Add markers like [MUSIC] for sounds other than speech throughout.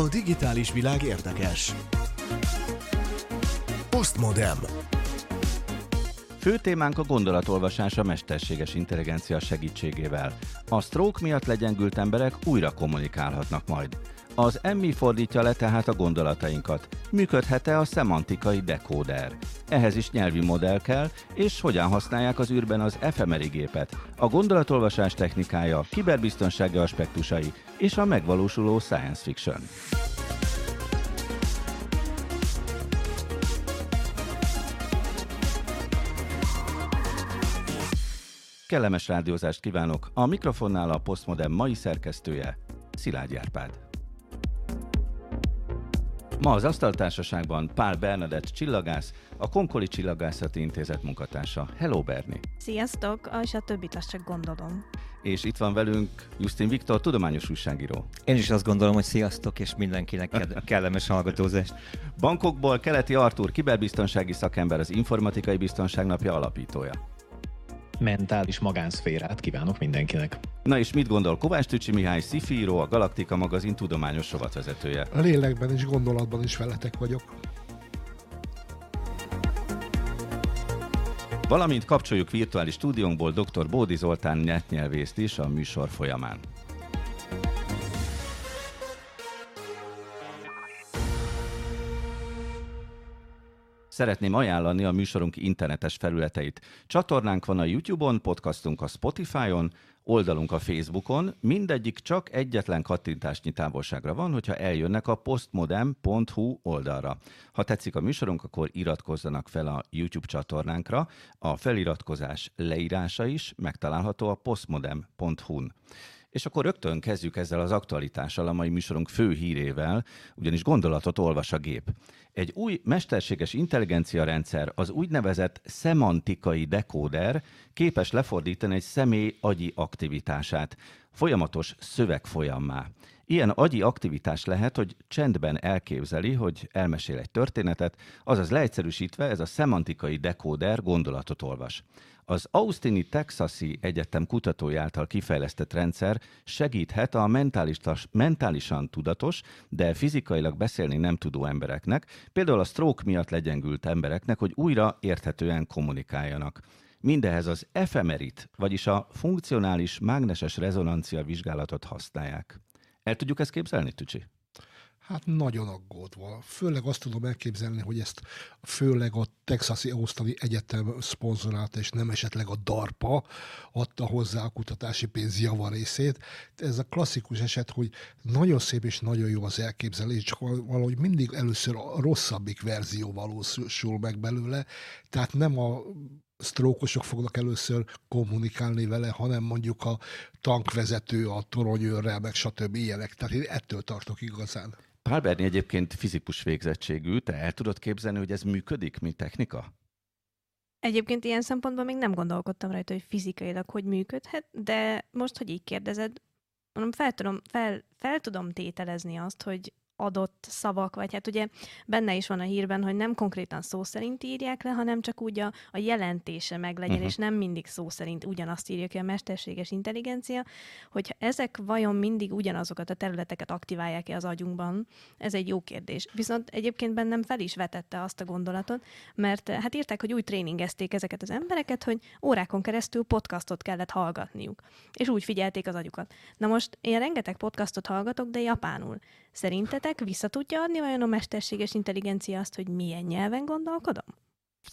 A digitális világ érdekes. Postmodem. Fő témánk a gondolatolvasás a mesterséges intelligencia segítségével. A stroke miatt legyengült emberek újra kommunikálhatnak majd. Az emmi fordítja le tehát a gondolatainkat. Működhet-e a szemantikai dekóder? Ehhez is nyelvi modell kell, és hogyan használják az űrben az efemeri gépet, a gondolatolvasás technikája, kiberbiztonsági aspektusai és a megvalósuló science fiction. Kellemes rádiózást kívánok! A mikrofonnál a Postmodern mai szerkesztője, Szilágy Árpád. Ma az asztaltársaságban Pál Bernadett csillagász, a Konkoli Csillagászati Intézet munkatársa. Hello, Berni! Sziasztok, és a többit azt csak gondolom. És itt van velünk Justin Viktor, tudományos újságíró. Én is azt gondolom, hogy sziasztok, és mindenkinek [LAUGHS] kellemes hallgatózást. Bankokból Keleti Artur, kiberbiztonsági szakember, az Informatikai Biztonság Napja alapítója mentális magánszférát kívánok mindenkinek. Na és mit gondol Kovács Tücsi Mihály, Szifíró, a Galaktika magazin tudományos rovatvezetője? A lélekben és gondolatban is veletek vagyok. Valamint kapcsoljuk virtuális stúdiónkból dr. Bódi Zoltán nyelvészt is a műsor folyamán. Szeretném ajánlani a műsorunk internetes felületeit. Csatornánk van a YouTube-on, podcastunk a Spotify-on, oldalunk a Facebookon, mindegyik csak egyetlen kattintásnyi távolságra van, hogyha eljönnek a postmodem.hu oldalra. Ha tetszik a műsorunk, akkor iratkozzanak fel a YouTube csatornánkra. A feliratkozás leírása is megtalálható a postmodem.hu-n. És akkor rögtön kezdjük ezzel az aktualitással, a mai műsorunk fő hírével, ugyanis gondolatot olvas a gép. Egy új mesterséges intelligencia rendszer, az úgynevezett szemantikai dekóder képes lefordítani egy személy agyi aktivitását, folyamatos szövegfolyammá. Ilyen agyi aktivitás lehet, hogy csendben elképzeli, hogy elmesél egy történetet, azaz leegyszerűsítve ez a szemantikai dekóder gondolatot olvas. Az Austini Texasi Egyetem kutatói által kifejlesztett rendszer segíthet a mentálisan tudatos, de fizikailag beszélni nem tudó embereknek, például a stroke miatt legyengült embereknek, hogy újra érthetően kommunikáljanak. Mindehez az efemerit, vagyis a funkcionális mágneses rezonancia vizsgálatot használják. El tudjuk ezt képzelni, Tücsi? Hát nagyon aggódva. Főleg azt tudom elképzelni, hogy ezt főleg a Texasi Ausztali Egyetem szponzorálta, és nem esetleg a DARPA adta hozzá a kutatási pénz javarészét. Ez a klasszikus eset, hogy nagyon szép és nagyon jó az elképzelés, csak valahogy mindig először a rosszabbik verzió valósul meg belőle, tehát nem a sztrókosok fognak először kommunikálni vele, hanem mondjuk a tankvezető, a toronyőrrel, meg stb. ilyenek. Tehát én ettől tartok igazán. Pál Berni egyébként fizikus végzettségű, te el tudod képzelni, hogy ez működik, mint technika? Egyébként ilyen szempontból még nem gondolkodtam rajta, hogy fizikailag hogy működhet, de most, hogy így kérdezed, mondom, fel tudom, fel, fel tudom tételezni azt, hogy adott szavak, vagy hát ugye benne is van a hírben, hogy nem konkrétan szó szerint írják le, hanem csak úgy a, a jelentése meglegyen, uh-huh. és nem mindig szó szerint ugyanazt írja ki a mesterséges intelligencia, hogyha ezek vajon mindig ugyanazokat a területeket aktiválják-e az agyunkban, ez egy jó kérdés. Viszont egyébként bennem fel is vetette azt a gondolatot, mert hát írták, hogy úgy tréningezték ezeket az embereket, hogy órákon keresztül podcastot kellett hallgatniuk, és úgy figyelték az agyukat. Na most én rengeteg podcastot hallgatok, de japánul. Szerintetek vissza tudja adni olyan a mesterséges intelligencia azt, hogy milyen nyelven gondolkodom?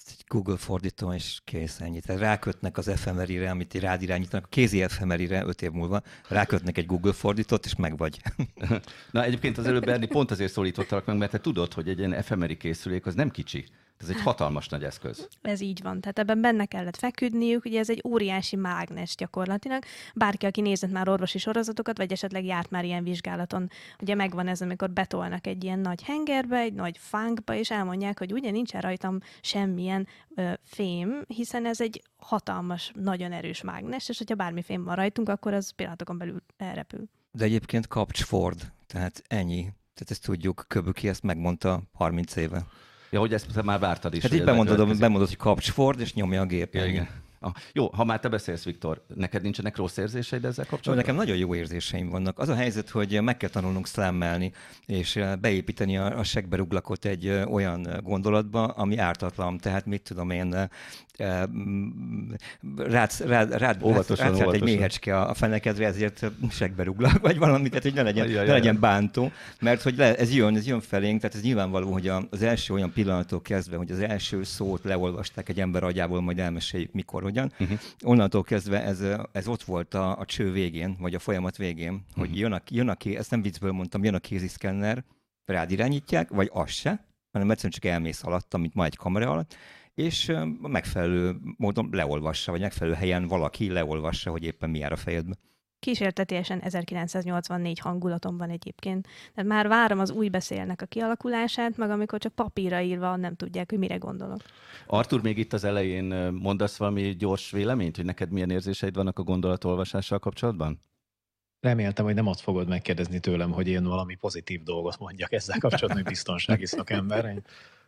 egy Google fordító, és kész ennyi. Tehát rákötnek az efemerire, amit rád irányítanak, a kézi efemerire öt év múlva, rákötnek egy Google fordítót, és meg vagy. [LAUGHS] Na egyébként az előbb [LAUGHS] Berni pont azért szólítottalak meg, mert te tudod, hogy egy ilyen efemeri készülék az nem kicsi. Ez egy hatalmas nagy eszköz. Ez így van. Tehát ebben benne kellett feküdniük, ugye ez egy óriási mágnes gyakorlatilag. Bárki, aki nézett már orvosi sorozatokat, vagy esetleg járt már ilyen vizsgálaton, ugye megvan ez, amikor betolnak egy ilyen nagy hengerbe, egy nagy fánkba, és elmondják, hogy ugye nincsen rajtam semmilyen ö, fém, hiszen ez egy hatalmas, nagyon erős mágnes, és hogyha bármi fém van rajtunk, akkor az pillanatokon belül elrepül. De egyébként kapcs Ford, tehát ennyi. Tehát ezt tudjuk, Köböki ezt megmondta 30 éve. Ja, hogy ezt már vártad is. Hát így bemondod, bemondod, hogy kapcs Ford, és nyomja a gép. Ja, igen. Ah, jó, ha már te beszélsz, Viktor, neked nincsenek rossz érzéseid ezzel kapcsolatban? Nekem nagyon jó érzéseim vannak. Az a helyzet, hogy meg kell tanulnunk szlemmelni, és eh, beépíteni a, a segberuglakot egy ö, olyan gondolatba, ami ártatlan. Tehát mit tudom én, eh, eh, rád, rád, rád, Óvatosan, rád, rád egy méhecske a fenekedre, ezért segberuglak, [LAUGHS] vagy valami, tehát hogy ne legyen, Ajaj, ne legyen bántó, mert hogy le, ez jön, ez jön felénk, tehát ez nyilvánvaló, hogy az első olyan pillanattól kezdve, hogy az első szót leolvasták egy ember agyából, majd elmeséljük mikor, hogyan, uh-huh. onnantól kezdve ez, ez ott volt a, a cső végén, vagy a folyamat végén, hogy jön a, jön a ké, ezt nem viccből mondtam, jön a kéziszkenner, rád irányítják, vagy az se, hanem egyszerűen csak elmész alatt, mint ma egy kamera alatt, és megfelelő módon leolvassa, vagy megfelelő helyen valaki leolvassa, hogy éppen mi jár a fejedbe. Kísértetésen 1984 hangulatom van egyébként. Tehát már várom az új beszélnek a kialakulását, meg amikor csak papírra írva nem tudják, hogy mire gondolok. Artur, még itt az elején mondasz valami gyors véleményt, hogy neked milyen érzéseid vannak a gondolatolvasással kapcsolatban? Reméltem, hogy nem azt fogod megkérdezni tőlem, hogy én valami pozitív dolgot mondjak ezzel kapcsolatban, hogy biztonsági szakember.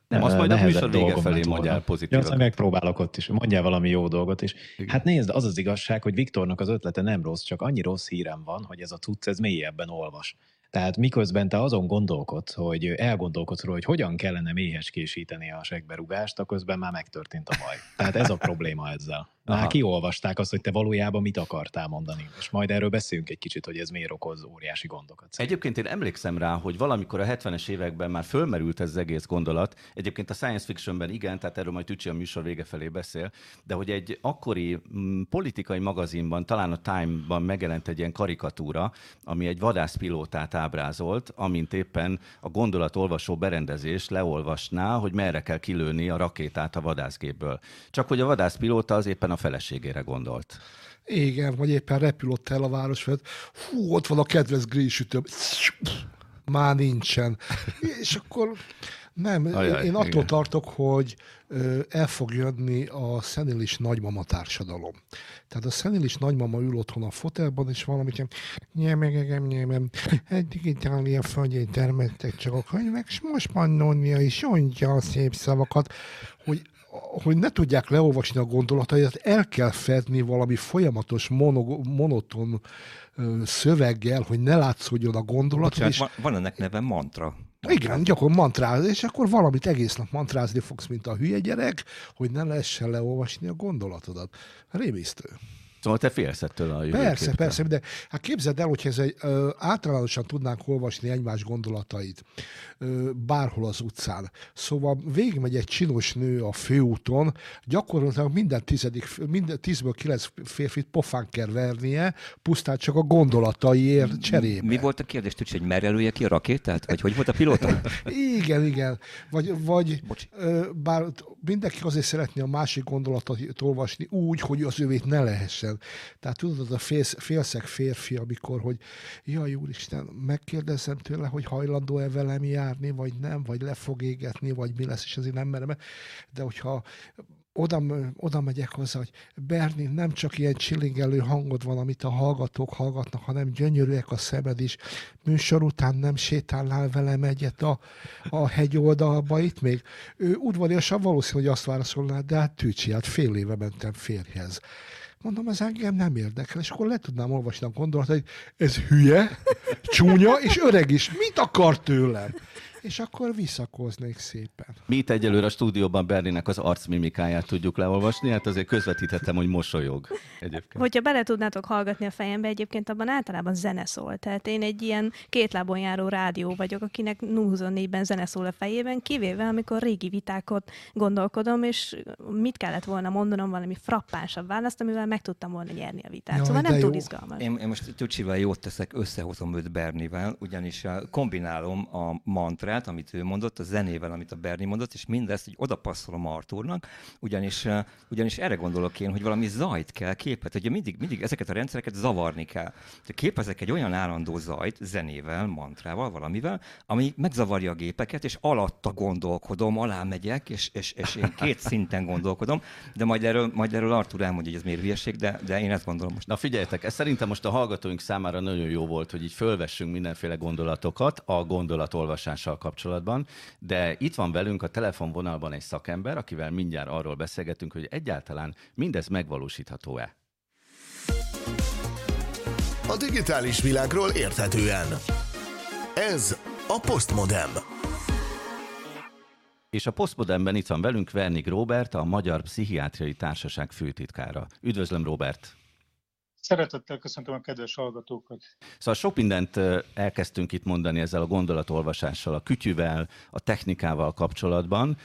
Nem, azt majd a műsor vége dolgom felé mondjál Ja, pozitívat. aztán megpróbálok ott is. Mondjál valami jó dolgot is. Igen. Hát nézd, az az igazság, hogy Viktornak az ötlete nem rossz, csak annyi rossz hírem van, hogy ez a cucc ez mélyebben olvas. Tehát miközben te azon gondolkodsz, hogy elgondolkodsz róla, hogy hogyan kellene méhecskésíteni a segberúgást, közben már megtörtént a baj. Tehát ez a probléma ezzel. Aha. kiolvasták azt, hogy te valójában mit akartál mondani. És majd erről beszélünk egy kicsit, hogy ez miért okoz óriási gondokat. Egyébként én emlékszem rá, hogy valamikor a 70-es években már fölmerült ez az egész gondolat. Egyébként a science fictionben igen, tehát erről majd Tücsi a műsor vége felé beszél, de hogy egy akkori mm, politikai magazinban, talán a Time-ban megjelent egy ilyen karikatúra, ami egy vadászpilótát ábrázolt, amint éppen a gondolatolvasó berendezés leolvasná, hogy merre kell kilőni a rakétát a vadászgépből. Csak hogy a vadászpilóta az éppen a feleségére gondolt. Igen, vagy éppen repül ott el a város felett. Hú, ott van a kedves grillsütőm. Már nincsen. És akkor nem, Ajaj, én attól igen. tartok, hogy el fog jönni a szenilis nagymama társadalom. Tehát a szenilis nagymama ül otthon a fotelban, és valamit ilyen, nyemegegem, nyemem, egy digitália földjén termettek csak a könyvek, és most Pannonia is mondja a szép szavakat, hogy hogy ne tudják leolvasni a gondolatait, el kell fedni valami folyamatos mono, monoton ö, szöveggel, hogy ne látszódjon a gondolat. Bocsánat, és, van, ennek neve mantra. igen, gyakor mantráz, és akkor valamit egész nap mantrázni fogsz, mint a hülye gyerek, hogy ne lehessen leolvasni a gondolatodat. Rémisztő. Szóval te félsz ettől a Persze, jövőképtől. persze, de hát képzeld el, hogyha ez egy, ö, általánosan tudnánk olvasni egymás gondolatait bárhol az utcán. Szóval végigmegy egy csinos nő a főúton, gyakorlatilag minden tizedik, minden tízből kilenc férfit pofán kell vernie, pusztán csak a gondolataiért cserébe. Mi volt a kérdés, Tücsi, hogy merre lője ki a rakétát? Vagy hogy volt a pilóta? [LAUGHS] Igen, igen. Vagy, vagy Bocs. bár mindenki azért szeretné a másik gondolatot olvasni úgy, hogy az övét ne lehessen. Tehát tudod, az a félsz, félszeg férfi, amikor, hogy jaj, úristen, megkérdezem tőle, hogy hajlandó-e velem járni, vagy nem, vagy le fog égetni, vagy mi lesz, és azért nem merem. De hogyha oda, oda megyek hozzá, hogy Berni, nem csak ilyen csillingelő hangod van, amit a hallgatók hallgatnak, hanem gyönyörűek a szemed is. Műsor után nem sétálnál velem egyet a, a hegyoldalba itt még. Ő udvariasan valószínű, hogy azt válaszolná, de hát Tücsi, hát fél éve mentem férjhez. Mondom, ez engem nem érdekel, és akkor le tudnám olvasni a gondolatot, hogy ez hülye, csúnya és öreg is. Mit akar tőlem? És akkor visszakoznék szépen. Mi itt egyelőre a stúdióban Berlinek az arcmimikáját tudjuk leolvasni, hát azért közvetítettem, hogy mosolyog egyébként. Hogyha bele tudnátok hallgatni a fejembe, egyébként abban általában zene szól. Tehát én egy ilyen két lábon járó rádió vagyok, akinek 024-ben zene szól a fejében, kivéve amikor régi vitákot gondolkodom, és mit kellett volna mondanom, valami frappánsabb választ, amivel meg tudtam volna nyerni a vitát. Jaj, szóval nem jó. túl izgalmas. Én, én most Tücsivel jót teszek, összehozom őt Bernivel, ugyanis eh, kombinálom a mantrát, amit ő mondott, a zenével, amit a Berni mondott, és mindezt így odapasszolom Arturnak, ugyanis, ugyanis erre gondolok én, hogy valami zajt kell képet. Ugye mindig, mindig ezeket a rendszereket zavarni kell. De képezek egy olyan állandó zajt, zenével, mantrával, valamivel, ami megzavarja a gépeket, és alatta gondolkodom, alá megyek, és, és, és én két szinten gondolkodom, de majd erről, majd erről Artur elmondja, hogy ez miért hülyeség, de, de én ezt gondolom most. Na figyeljetek, ez szerintem most a hallgatóink számára nagyon jó volt, hogy így fölvessünk mindenféle gondolatokat a gondolatolvasással kapcsolatban, de itt van velünk a telefonvonalban egy szakember, akivel mindjárt arról beszélgetünk, hogy egyáltalán mindez megvalósítható-e. A digitális világról érthetően. Ez a Postmodem. És a Postmodernben itt van velünk Vernig Robert, a Magyar Pszichiátriai Társaság főtitkára. Üdvözlöm, Robert! Szeretettel köszöntöm a kedves hallgatókat. Szóval sok mindent elkezdtünk itt mondani ezzel a gondolatolvasással, a kütyüvel, a technikával kapcsolatban,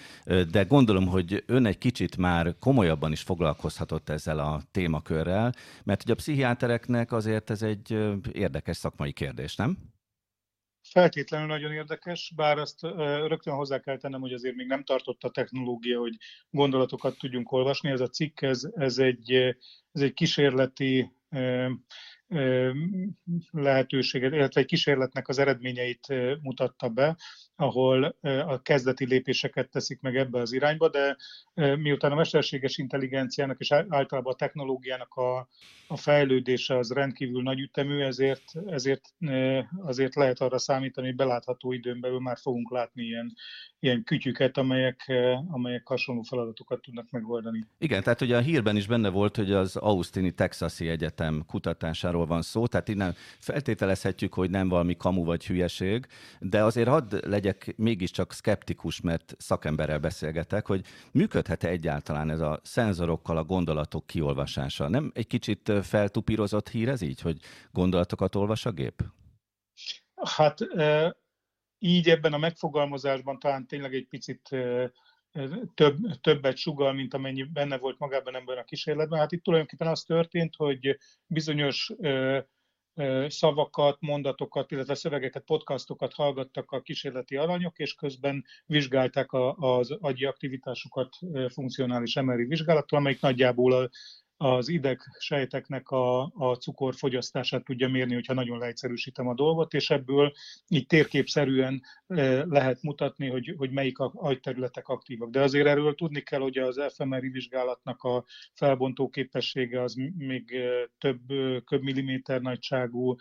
de gondolom, hogy ön egy kicsit már komolyabban is foglalkozhatott ezzel a témakörrel, mert ugye a pszichiátereknek azért ez egy érdekes szakmai kérdés, nem? Feltétlenül nagyon érdekes, bár azt rögtön hozzá kell tennem, hogy azért még nem tartott a technológia, hogy gondolatokat tudjunk olvasni. Ez a cikk, ez, ez, egy, ez egy kísérleti lehetőséget, illetve egy kísérletnek az eredményeit mutatta be, ahol a kezdeti lépéseket teszik meg ebbe az irányba, de miután a mesterséges intelligenciának és általában a technológiának a, a fejlődése az rendkívül nagy ütemű, ezért, ezért azért lehet arra számítani, hogy belátható időn belül már fogunk látni ilyen, ilyen kütyüket, amelyek, amelyek hasonló feladatokat tudnak megoldani. Igen, tehát ugye a hírben is benne volt, hogy az Austini Texasi Egyetem kutatásáról van szó, tehát innen feltételezhetjük, hogy nem valami kamu vagy hülyeség, de azért hadd legyek mégiscsak szkeptikus, mert szakemberrel beszélgetek, hogy működhet-e egyáltalán ez a szenzorokkal a gondolatok kiolvasása? Nem egy kicsit feltupírozott hír ez így, hogy gondolatokat olvas a gép? Hát így ebben a megfogalmazásban talán tényleg egy picit több, többet sugal, mint amennyi benne volt magában ebben a kísérletben. Hát itt tulajdonképpen az történt, hogy bizonyos szavakat, mondatokat, illetve szövegeket, podcastokat hallgattak a kísérleti alanyok, és közben vizsgálták az agyi aktivitásukat funkcionális MRI vizsgálattal, amelyik nagyjából a az idegsejteknek a, a cukorfogyasztását tudja mérni, hogyha nagyon leegyszerűsítem a dolgot, és ebből így térképszerűen e, lehet mutatni, hogy, hogy melyik agyterületek aktívak. De azért erről tudni kell, hogy az fMRI vizsgálatnak a felbontó képessége az még e, több e, köbmilliméter nagyságú,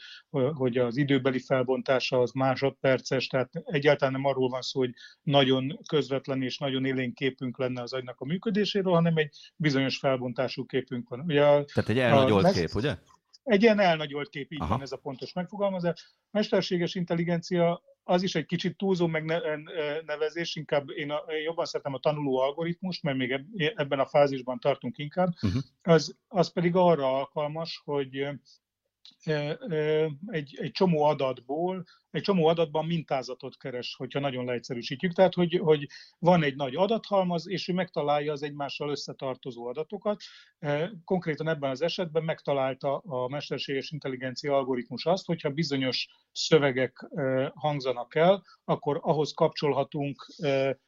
hogy az időbeli felbontása az másodperces, tehát egyáltalán nem arról van szó, hogy nagyon közvetlen és nagyon élénk képünk lenne az agynak a működéséről, hanem egy bizonyos felbontású képünk van. Ugye a, Tehát egy elnagyolt a, kép, ugye? Egy ilyen elnagyolt kép, így Aha. van ez a pontos megfogalmazás. Mesterséges intelligencia az is egy kicsit túlzó megnevezés, inkább én, a, én jobban szeretem a tanuló algoritmust, mert még ebben a fázisban tartunk inkább. Uh-huh. Az, az pedig arra alkalmas, hogy egy, egy csomó adatból, egy csomó adatban mintázatot keres, hogyha nagyon leegyszerűsítjük. Tehát, hogy, hogy van egy nagy adathalmaz, és ő megtalálja az egymással összetartozó adatokat. Konkrétan ebben az esetben megtalálta a mesterséges intelligencia algoritmus azt, hogyha bizonyos szövegek hangzanak el, akkor ahhoz kapcsolhatunk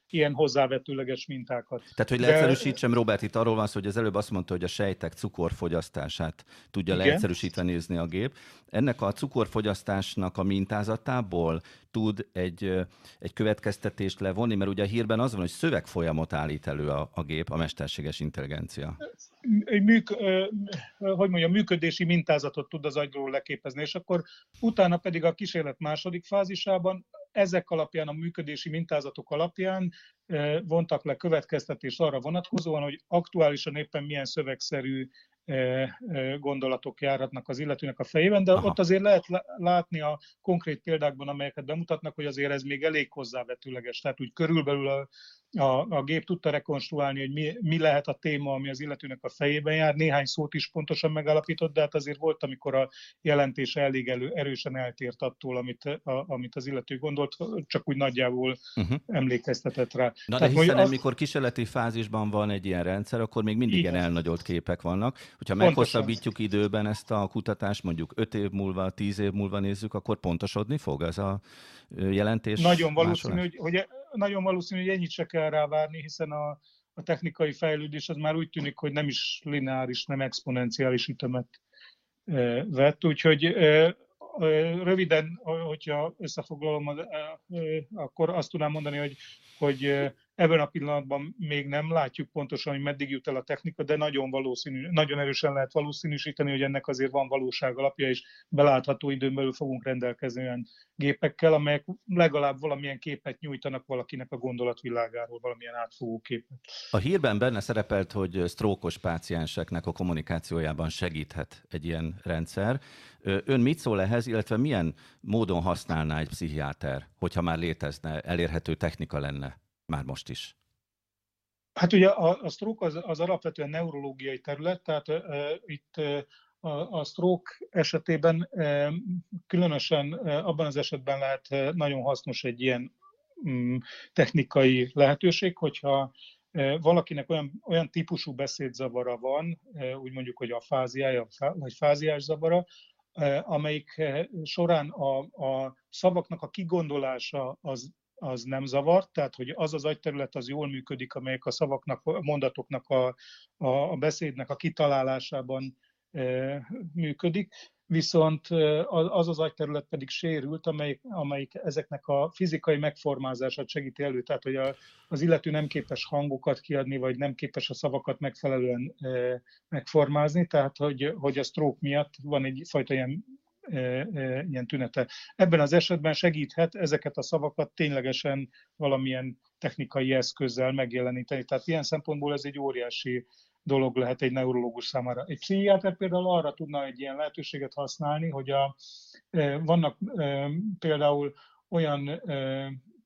ilyen hozzávetőleges mintákat. Tehát, hogy leegyszerűsítsem, De... Robert, itt arról van szó, hogy az előbb azt mondta, hogy a sejtek cukorfogyasztását tudja Igen. leegyszerűsítve nézni a gép. Ennek a cukorfogyasztásnak a mintázatából tud egy, egy következtetést levonni, mert ugye a hírben az van, hogy szövegfolyamot állít elő a, a gép, a mesterséges intelligencia. Műk, hogy mondjam, működési mintázatot tud az agyról leképezni, és akkor utána pedig a kísérlet második fázisában ezek alapján, a működési mintázatok alapján vontak le következtetést arra vonatkozóan, hogy aktuálisan éppen milyen szövegszerű gondolatok járhatnak az illetőnek a fejében, de Aha. ott azért lehet látni a konkrét példákban, amelyeket bemutatnak, hogy azért ez még elég hozzávetőleges. Tehát úgy körülbelül a, a, a gép tudta rekonstruálni, hogy mi, mi lehet a téma, ami az illetőnek a fejében jár. Néhány szót is pontosan megállapított, de hát azért volt, amikor a jelentése elég elő, erősen eltért attól, amit, a, amit az illető gondolt, csak úgy nagyjából uh-huh. emlékeztetett rá. Na Tehát, de hiszen az... amikor kísérleti fázisban van egy ilyen rendszer, akkor még mindig ilyen elnagyolt képek vannak. Hogyha meghosszabbítjuk időben ezt a kutatást, mondjuk 5 év múlva, 10 év múlva nézzük, akkor pontosodni fog ez a jelentés? Nagyon valószínű, hogy, hogy nagyon valószínű, hogy ennyit se kell rá várni, hiszen a, a technikai fejlődés az már úgy tűnik, hogy nem is lineáris, nem exponenciális ütemet e, vett. Úgyhogy e, röviden, hogyha összefoglalom, akkor azt tudnám mondani, hogy, hogy Ebben a pillanatban még nem látjuk pontosan, hogy meddig jut el a technika, de nagyon, valószínű, nagyon erősen lehet valószínűsíteni, hogy ennek azért van valóság alapja, és belátható időn belül fogunk rendelkezni olyan gépekkel, amelyek legalább valamilyen képet nyújtanak valakinek a gondolatvilágáról, valamilyen átfogó képet. A hírben benne szerepelt, hogy sztrókos pácienseknek a kommunikációjában segíthet egy ilyen rendszer. Ön mit szól ehhez, illetve milyen módon használná egy pszichiáter, hogyha már létezne, elérhető technika lenne már most is? Hát ugye a, a stroke az, az alapvetően neurológiai terület, tehát uh, itt uh, a, a stroke esetében uh, különösen uh, abban az esetben lehet uh, nagyon hasznos egy ilyen um, technikai lehetőség, hogyha valakinek olyan, olyan típusú beszédzavara van, úgy mondjuk, hogy a fáziája, vagy fáziás zavara, amelyik során a, a szavaknak a kigondolása az, az nem zavart, tehát hogy az az agyterület az jól működik, amelyek a szavaknak, a mondatoknak, a, a, beszédnek a kitalálásában e, működik, viszont az az agyterület pedig sérült, amelyik, amelyik ezeknek a fizikai megformázását segíti elő, tehát hogy a, az illető nem képes hangokat kiadni, vagy nem képes a szavakat megfelelően e, megformázni, tehát hogy, hogy a stroke miatt van egyfajta ilyen ilyen tünete. Ebben az esetben segíthet ezeket a szavakat ténylegesen valamilyen technikai eszközzel megjeleníteni. Tehát ilyen szempontból ez egy óriási dolog lehet egy neurológus számára. Egy pszichiáter például arra tudna egy ilyen lehetőséget használni, hogy a, vannak például olyan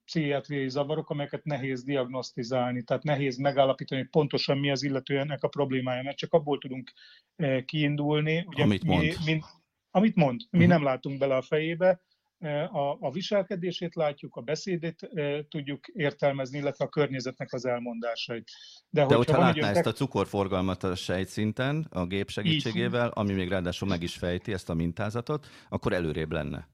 pszichiátriai zavarok, amelyeket nehéz diagnosztizálni, tehát nehéz megállapítani, hogy pontosan mi az illetőnek a problémája, mert csak abból tudunk kiindulni. Ugye Amit mond. Mi, mi, amit mond. Mi uh-huh. nem látunk bele a fejébe, a, a viselkedését látjuk, a beszédét e, tudjuk értelmezni, illetve a környezetnek az elmondásait. De, De hogyha látná ezt a cukorforgalmat a sejtszinten, a gép segítségével, így. ami még ráadásul meg is fejti ezt a mintázatot, akkor előrébb lenne.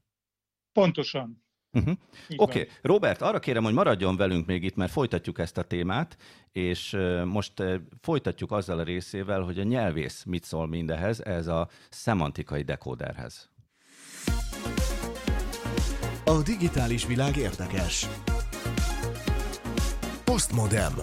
Pontosan. Uh-huh. Oké, okay. Robert, arra kérem, hogy maradjon velünk még itt, mert folytatjuk ezt a témát, és most folytatjuk azzal a részével, hogy a nyelvész mit szól mindehez, ez a szemantikai dekóderhez. A digitális világ érdekes. Postmodem.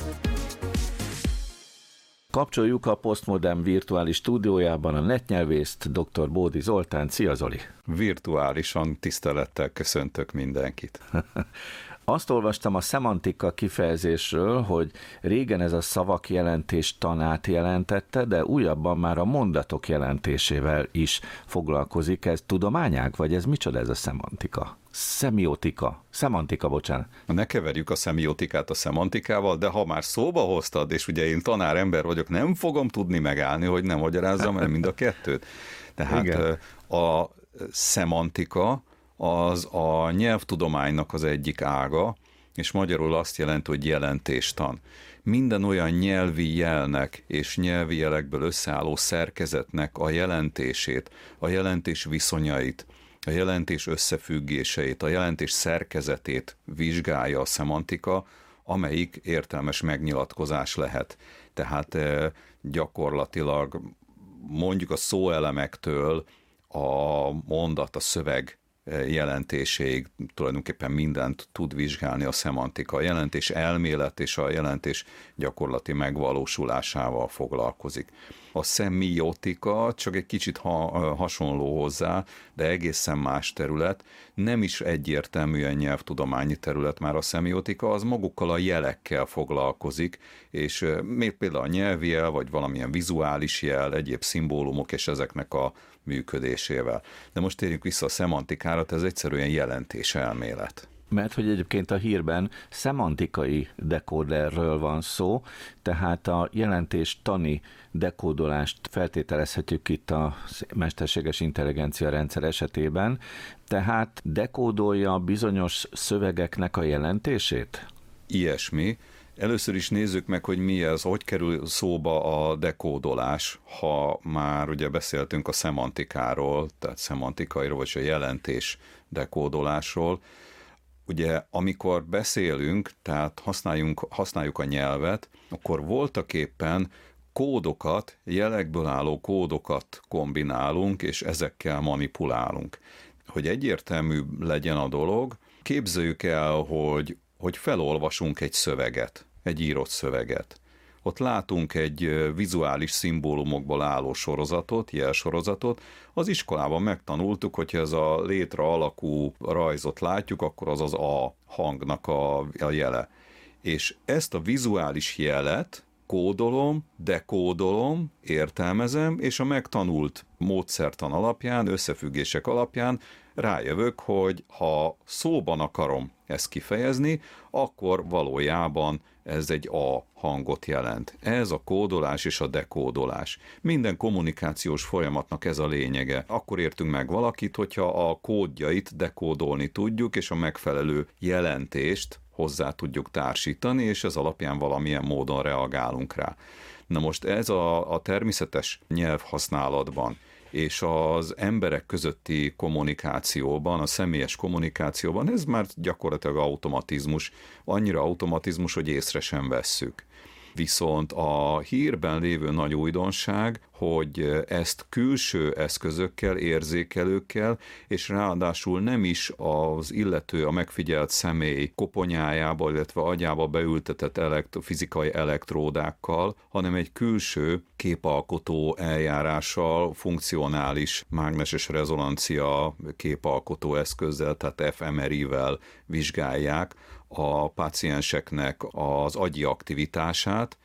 Kapcsoljuk a Postmodern virtuális stúdiójában a netnyelvészt, dr. Bódi Zoltán. Szia Zoli! Virtuálisan tisztelettel köszöntök mindenkit. [LAUGHS] Azt olvastam a szemantika kifejezésről, hogy régen ez a szavak jelentés tanát jelentette, de újabban már a mondatok jelentésével is foglalkozik. Ez tudományág, vagy ez micsoda ez a szemantika? Szemiotika. Szemantika, bocsánat. Ne keverjük a szemiotikát a szemantikával, de ha már szóba hoztad, és ugye én tanár ember vagyok, nem fogom tudni megállni, hogy nem magyarázzam el mind a kettőt. Tehát Igen. a szemantika az a nyelvtudománynak az egyik ága, és magyarul azt jelenti, hogy jelentéstan. Minden olyan nyelvi jelnek és nyelvi jelekből összeálló szerkezetnek a jelentését, a jelentés viszonyait, a jelentés összefüggéseit, a jelentés szerkezetét vizsgálja a szemantika, amelyik értelmes megnyilatkozás lehet. Tehát gyakorlatilag mondjuk a szóelemektől a mondat, a szöveg jelentéséig tulajdonképpen mindent tud vizsgálni a szemantika. A jelentés elmélet és a jelentés gyakorlati megvalósulásával foglalkozik. A szemiotika csak egy kicsit ha, hasonló hozzá, de egészen más terület. Nem is egyértelműen nyelvtudományi terület már a szemiotika, az magukkal a jelekkel foglalkozik, és még például a nyelvi jel, vagy valamilyen vizuális jel, egyéb szimbólumok és ezeknek a működésével. De most térjünk vissza a szemantikára, ez egyszerűen jelentés elmélet mert hogy egyébként a hírben szemantikai dekóderről van szó, tehát a jelentés tani dekódolást feltételezhetjük itt a mesterséges intelligencia rendszer esetében, tehát dekódolja bizonyos szövegeknek a jelentését? Ilyesmi. Először is nézzük meg, hogy mi ez, hogy kerül szóba a dekódolás, ha már ugye beszéltünk a szemantikáról, tehát szemantikairól, vagy a jelentés dekódolásról. Ugye amikor beszélünk, tehát használjunk, használjuk a nyelvet, akkor voltak éppen kódokat, jelekből álló kódokat kombinálunk, és ezekkel manipulálunk. Hogy egyértelmű legyen a dolog, képzeljük el, hogy hogy felolvasunk egy szöveget. egy írott szöveget. Ott látunk egy vizuális szimbólumokból álló sorozatot, jelsorozatot. Az iskolában megtanultuk, hogy ez a létre alakú rajzot látjuk, akkor az az A hangnak a, a jele. És ezt a vizuális jelet kódolom, dekódolom, értelmezem, és a megtanult módszertan alapján, összefüggések alapján rájövök, hogy ha szóban akarom ezt kifejezni, akkor valójában ez egy A hangot jelent. Ez a kódolás és a dekódolás. Minden kommunikációs folyamatnak ez a lényege. Akkor értünk meg valakit, hogyha a kódjait dekódolni tudjuk, és a megfelelő jelentést hozzá tudjuk társítani, és ez alapján valamilyen módon reagálunk rá. Na most ez a, a természetes nyelvhasználatban és az emberek közötti kommunikációban, a személyes kommunikációban, ez már gyakorlatilag automatizmus, annyira automatizmus, hogy észre sem vesszük. Viszont a hírben lévő nagy újdonság, hogy ezt külső eszközökkel, érzékelőkkel, és ráadásul nem is az illető, a megfigyelt személy koponyájába, illetve agyába beültetett elektro, fizikai elektródákkal, hanem egy külső képalkotó eljárással, funkcionális mágneses rezonancia képalkotó eszközzel, tehát fMRI-vel vizsgálják a pácienseknek az agyi aktivitását,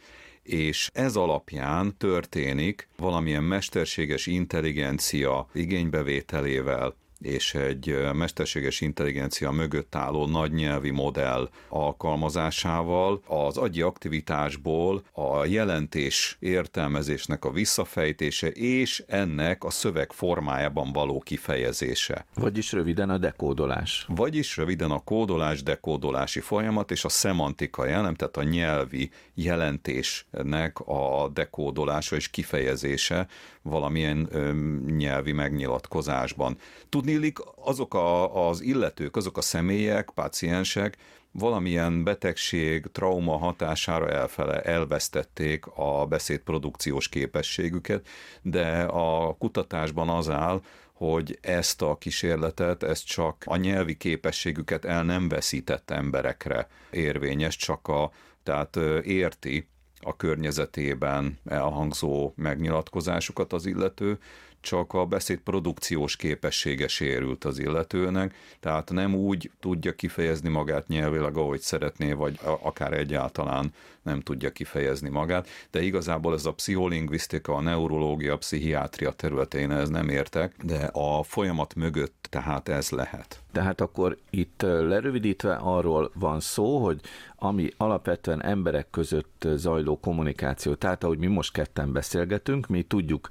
és ez alapján történik valamilyen mesterséges intelligencia igénybevételével és egy mesterséges intelligencia mögött álló nagy nyelvi modell alkalmazásával az agyi aktivitásból a jelentés értelmezésnek a visszafejtése és ennek a szöveg formájában való kifejezése. Vagyis röviden a dekódolás. Vagyis röviden a kódolás, dekódolási folyamat és a szemantika jelen, tehát a nyelvi jelentésnek a dekódolása és kifejezése valamilyen ö, nyelvi megnyilatkozásban. Tudnélik azok a, az illetők, azok a személyek, páciensek valamilyen betegség, trauma hatására elfele, elvesztették a beszédprodukciós képességüket, de a kutatásban az áll, hogy ezt a kísérletet, ez csak a nyelvi képességüket el nem veszített emberekre érvényes, csak a, tehát érti a környezetében elhangzó megnyilatkozásokat az illető, csak a beszéd produkciós képessége sérült az illetőnek, tehát nem úgy tudja kifejezni magát nyelvileg, ahogy szeretné, vagy akár egyáltalán nem tudja kifejezni magát, de igazából ez a pszicholingvisztika, a neurológia, a pszichiátria területén ez nem értek, de a folyamat mögött tehát ez lehet. Tehát akkor itt lerövidítve arról van szó, hogy ami alapvetően emberek között zajló kommunikáció, tehát ahogy mi most ketten beszélgetünk, mi tudjuk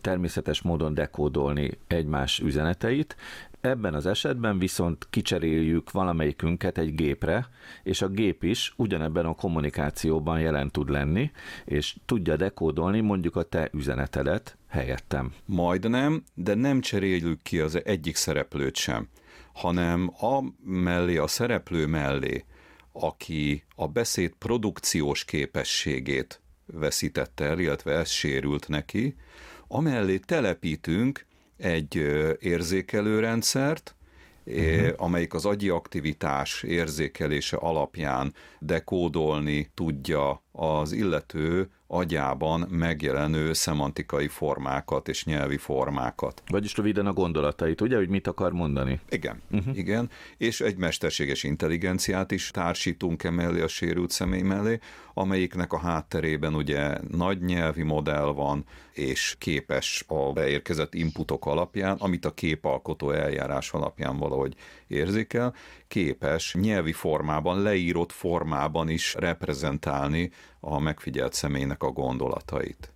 természetes módon dekódolni egymás üzeneteit, Ebben az esetben viszont kicseréljük valamelyikünket egy gépre, és a gép is ugyanebben a kommunikációban jelen tud lenni, és tudja dekódolni mondjuk a te üzenetedet helyettem. Majdnem, de nem cseréljük ki az egyik szereplőt sem, hanem a mellé, a szereplő mellé, aki a beszéd produkciós képességét veszítette el, illetve ez sérült neki, amellé telepítünk egy érzékelőrendszert, uh-huh. amelyik az agyi aktivitás érzékelése alapján dekódolni tudja az illető agyában megjelenő szemantikai formákat és nyelvi formákat. Vagyis röviden a gondolatait, ugye, hogy mit akar mondani? Igen, uh-huh. igen, és egy mesterséges intelligenciát is társítunk emellé a sérült személy mellé, amelyiknek a hátterében ugye nagy nyelvi modell van, és képes a beérkezett inputok alapján, amit a képalkotó eljárás alapján valahogy érzékel, képes nyelvi formában, leírott formában is reprezentálni a megfigyelt személynek a gondolatait.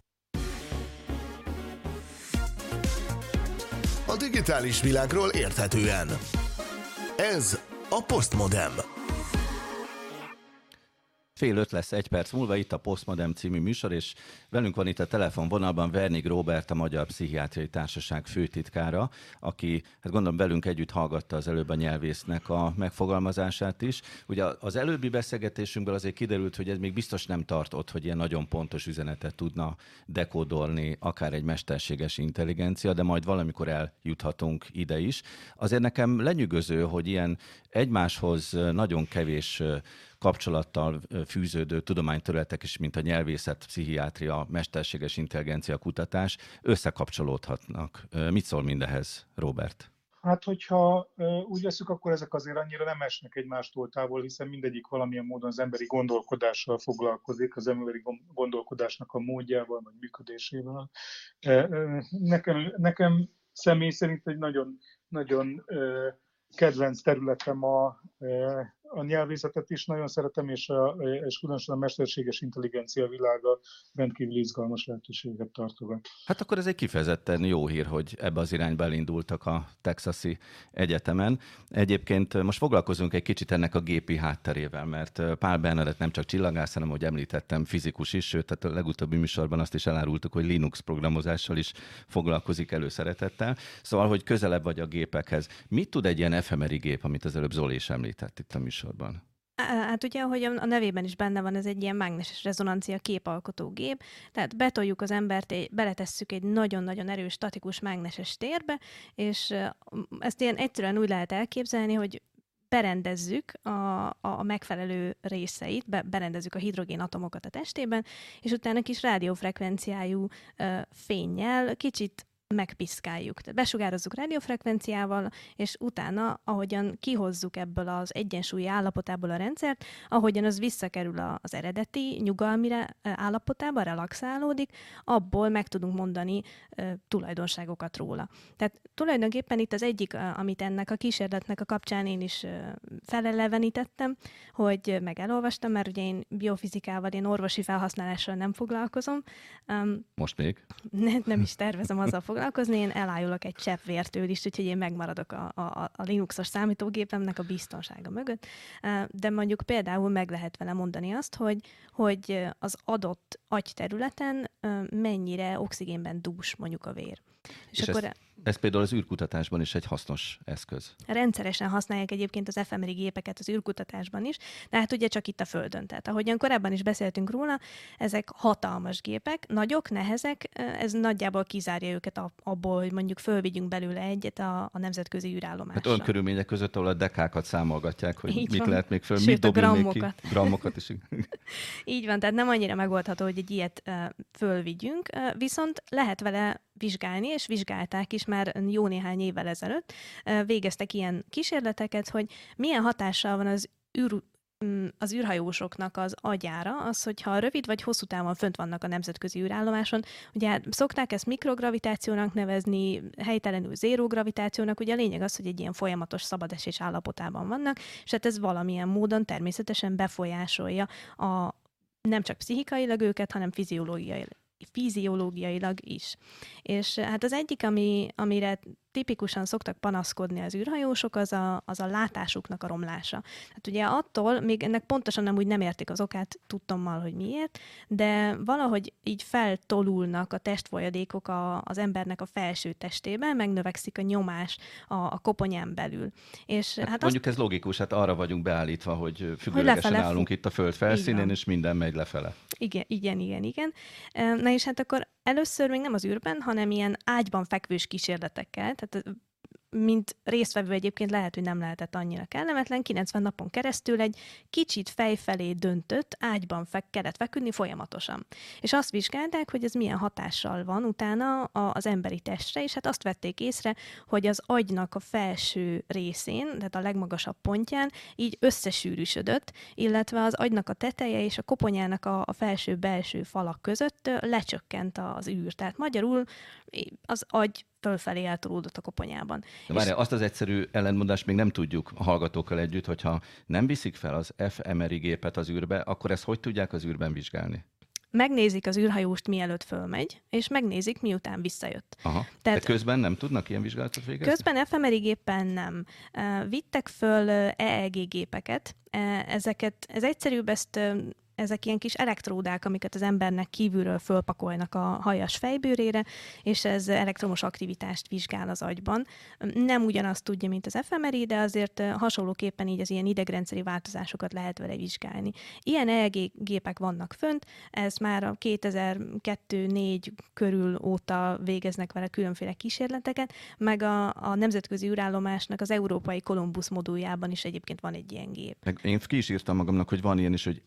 A digitális világról érthetően. Ez a Postmodem. Fél öt lesz egy perc múlva itt a Postmodem című műsor, és velünk van itt a telefonvonalban Vernig Robert, a Magyar Pszichiátriai Társaság főtitkára, aki, hát gondolom velünk együtt hallgatta az előbb a nyelvésznek a megfogalmazását is. Ugye az előbbi beszélgetésünkből azért kiderült, hogy ez még biztos nem tart ott, hogy ilyen nagyon pontos üzenetet tudna dekódolni akár egy mesterséges intelligencia, de majd valamikor eljuthatunk ide is. Azért nekem lenyűgöző, hogy ilyen egymáshoz nagyon kevés kapcsolattal fűződő tudományterületek is, mint a nyelvészet, pszichiátria, mesterséges intelligencia kutatás összekapcsolódhatnak. Mit szól mindehez, Robert? Hát, hogyha úgy veszük, akkor ezek azért annyira nem esnek egymástól távol, hiszen mindegyik valamilyen módon az emberi gondolkodással foglalkozik, az emberi gondolkodásnak a módjával, vagy működésével. Nekem, nekem személy szerint egy nagyon, nagyon kedvenc területem a, a nyelvészetet is nagyon szeretem, és, a, és különösen a mesterséges intelligencia világa rendkívül izgalmas lehetőséget tartogat. Hát akkor ez egy kifejezetten jó hír, hogy ebbe az irányba elindultak a Texasi Egyetemen. Egyébként most foglalkozunk egy kicsit ennek a gépi hátterével, mert Pál Bernadett nem csak csillagász, hanem, hogy említettem, fizikus is, sőt, tehát a legutóbbi műsorban azt is elárultuk, hogy Linux programozással is foglalkozik előszeretettel. Szóval, hogy közelebb vagy a gépekhez. Mit tud egy ilyen efemeri gép, amit az előbb Zoli is említett itt a műsorban? Műsorban? Hát ugye, ahogy a nevében is benne van, ez egy ilyen mágneses rezonancia képalkotó gép, tehát betoljuk az embert, beletesszük egy nagyon-nagyon erős statikus mágneses térbe, és ezt ilyen egyszerűen úgy lehet elképzelni, hogy berendezzük a, a megfelelő részeit, be, berendezzük a hidrogén atomokat a testében, és utána kis rádiófrekvenciájú uh, fényjel kicsit megpiszkáljuk. Tehát besugározzuk rádiófrekvenciával, és utána, ahogyan kihozzuk ebből az egyensúlyi állapotából a rendszert, ahogyan az visszakerül az eredeti nyugalmi állapotába, relaxálódik, abból meg tudunk mondani e, tulajdonságokat róla. Tehát tulajdonképpen itt az egyik, amit ennek a kísérletnek a kapcsán én is felelevenítettem, hogy meg elolvastam, mert ugye én biofizikával, én orvosi felhasználással nem foglalkozom. Um, Most még? Ne, nem is tervezem azzal foglalkozni, foglalkozni, én elájulok egy csepp vértől is, úgyhogy én megmaradok a, a, a Linuxos számítógépemnek a biztonsága mögött. De mondjuk például meg lehet vele mondani azt, hogy, hogy az adott agyterületen mennyire oxigénben dús mondjuk a vér. És, és akkor ezt ez például az űrkutatásban is egy hasznos eszköz. Rendszeresen használják egyébként az efemeri gépeket az űrkutatásban is, de hát ugye csak itt a Földön. Tehát ahogyan korábban is beszéltünk róla, ezek hatalmas gépek, nagyok, nehezek, ez nagyjából kizárja őket abból, hogy mondjuk fölvigyünk belőle egyet a, a nemzetközi űrállomásra. Hát olyan körülmények között, ahol a dekákat számolgatják, hogy Így mit van. lehet még föl, Sőt, mit dobni még ki. Grammokat is. [LAUGHS] Így van, tehát nem annyira megoldható, hogy egy ilyet fölvigyünk, viszont lehet vele vizsgálni, és vizsgálták is már jó néhány évvel ezelőtt, végeztek ilyen kísérleteket, hogy milyen hatással van az űr mm, az űrhajósoknak az agyára, az, hogyha rövid vagy hosszú távon fönt vannak a nemzetközi űrállomáson. Ugye szokták ezt mikrogravitációnak nevezni, helytelenül zérogravitációnak, ugye a lényeg az, hogy egy ilyen folyamatos szabadesés állapotában vannak, és hát ez valamilyen módon természetesen befolyásolja a nem csak pszichikailag őket, hanem fiziológiai, fiziológiailag is. És hát az egyik, ami, amire tipikusan szoktak panaszkodni az űrhajósok, az a, az a látásuknak a romlása. Hát ugye attól, még ennek pontosan nem úgy nem értik az okát, tudtommal, hogy miért, de valahogy így feltolulnak a testfolyadékok a, az embernek a felső testében, megnövekszik a nyomás a, a koponyán belül. És hát, hát mondjuk azt, ez logikus, hát arra vagyunk beállítva, hogy függőlegesen állunk itt a föld felszínén, és minden megy lefele. Igen, igen, igen, igen. Na és hát akkor először még nem az űrben, hanem ilyen ágyban fekvős kísérletekkel, tehát mint résztvevő egyébként lehet, hogy nem lehetett annyira kellemetlen, 90 napon keresztül egy kicsit fejfelé döntött ágyban fek, kellett feküdni folyamatosan. És azt vizsgálták, hogy ez milyen hatással van utána az emberi testre, és hát azt vették észre, hogy az agynak a felső részén, tehát a legmagasabb pontján így összesűrűsödött, illetve az agynak a teteje és a koponyának a, a felső-belső falak között lecsökkent az űr. Tehát magyarul az agy fölfelé eltolódott a koponyában. De várjál, azt az egyszerű ellentmondást még nem tudjuk a hallgatókkal együtt, hogyha nem viszik fel az fMRI gépet az űrbe, akkor ezt hogy tudják az űrben vizsgálni? megnézik az űrhajóst, mielőtt fölmegy, és megnézik, miután visszajött. Aha. Tehát De közben nem tudnak ilyen vizsgálatot végezni? Közben fMRI gépen nem. Vittek föl EEG gépeket, ezeket, ez egyszerűbb ezt ezek ilyen kis elektródák, amiket az embernek kívülről fölpakolnak a hajas fejbőrére, és ez elektromos aktivitást vizsgál az agyban. Nem ugyanazt tudja, mint az fMRI, de azért hasonlóképpen így az ilyen idegrendszeri változásokat lehet vele vizsgálni. Ilyen EEG gépek vannak fönt, ez már a 2002-4 körül óta végeznek vele különféle kísérleteket, meg a, a nemzetközi űrállomásnak az európai Columbus moduljában is egyébként van egy ilyen gép. Én ki is írtam magamnak, hogy van ilyen is, hogy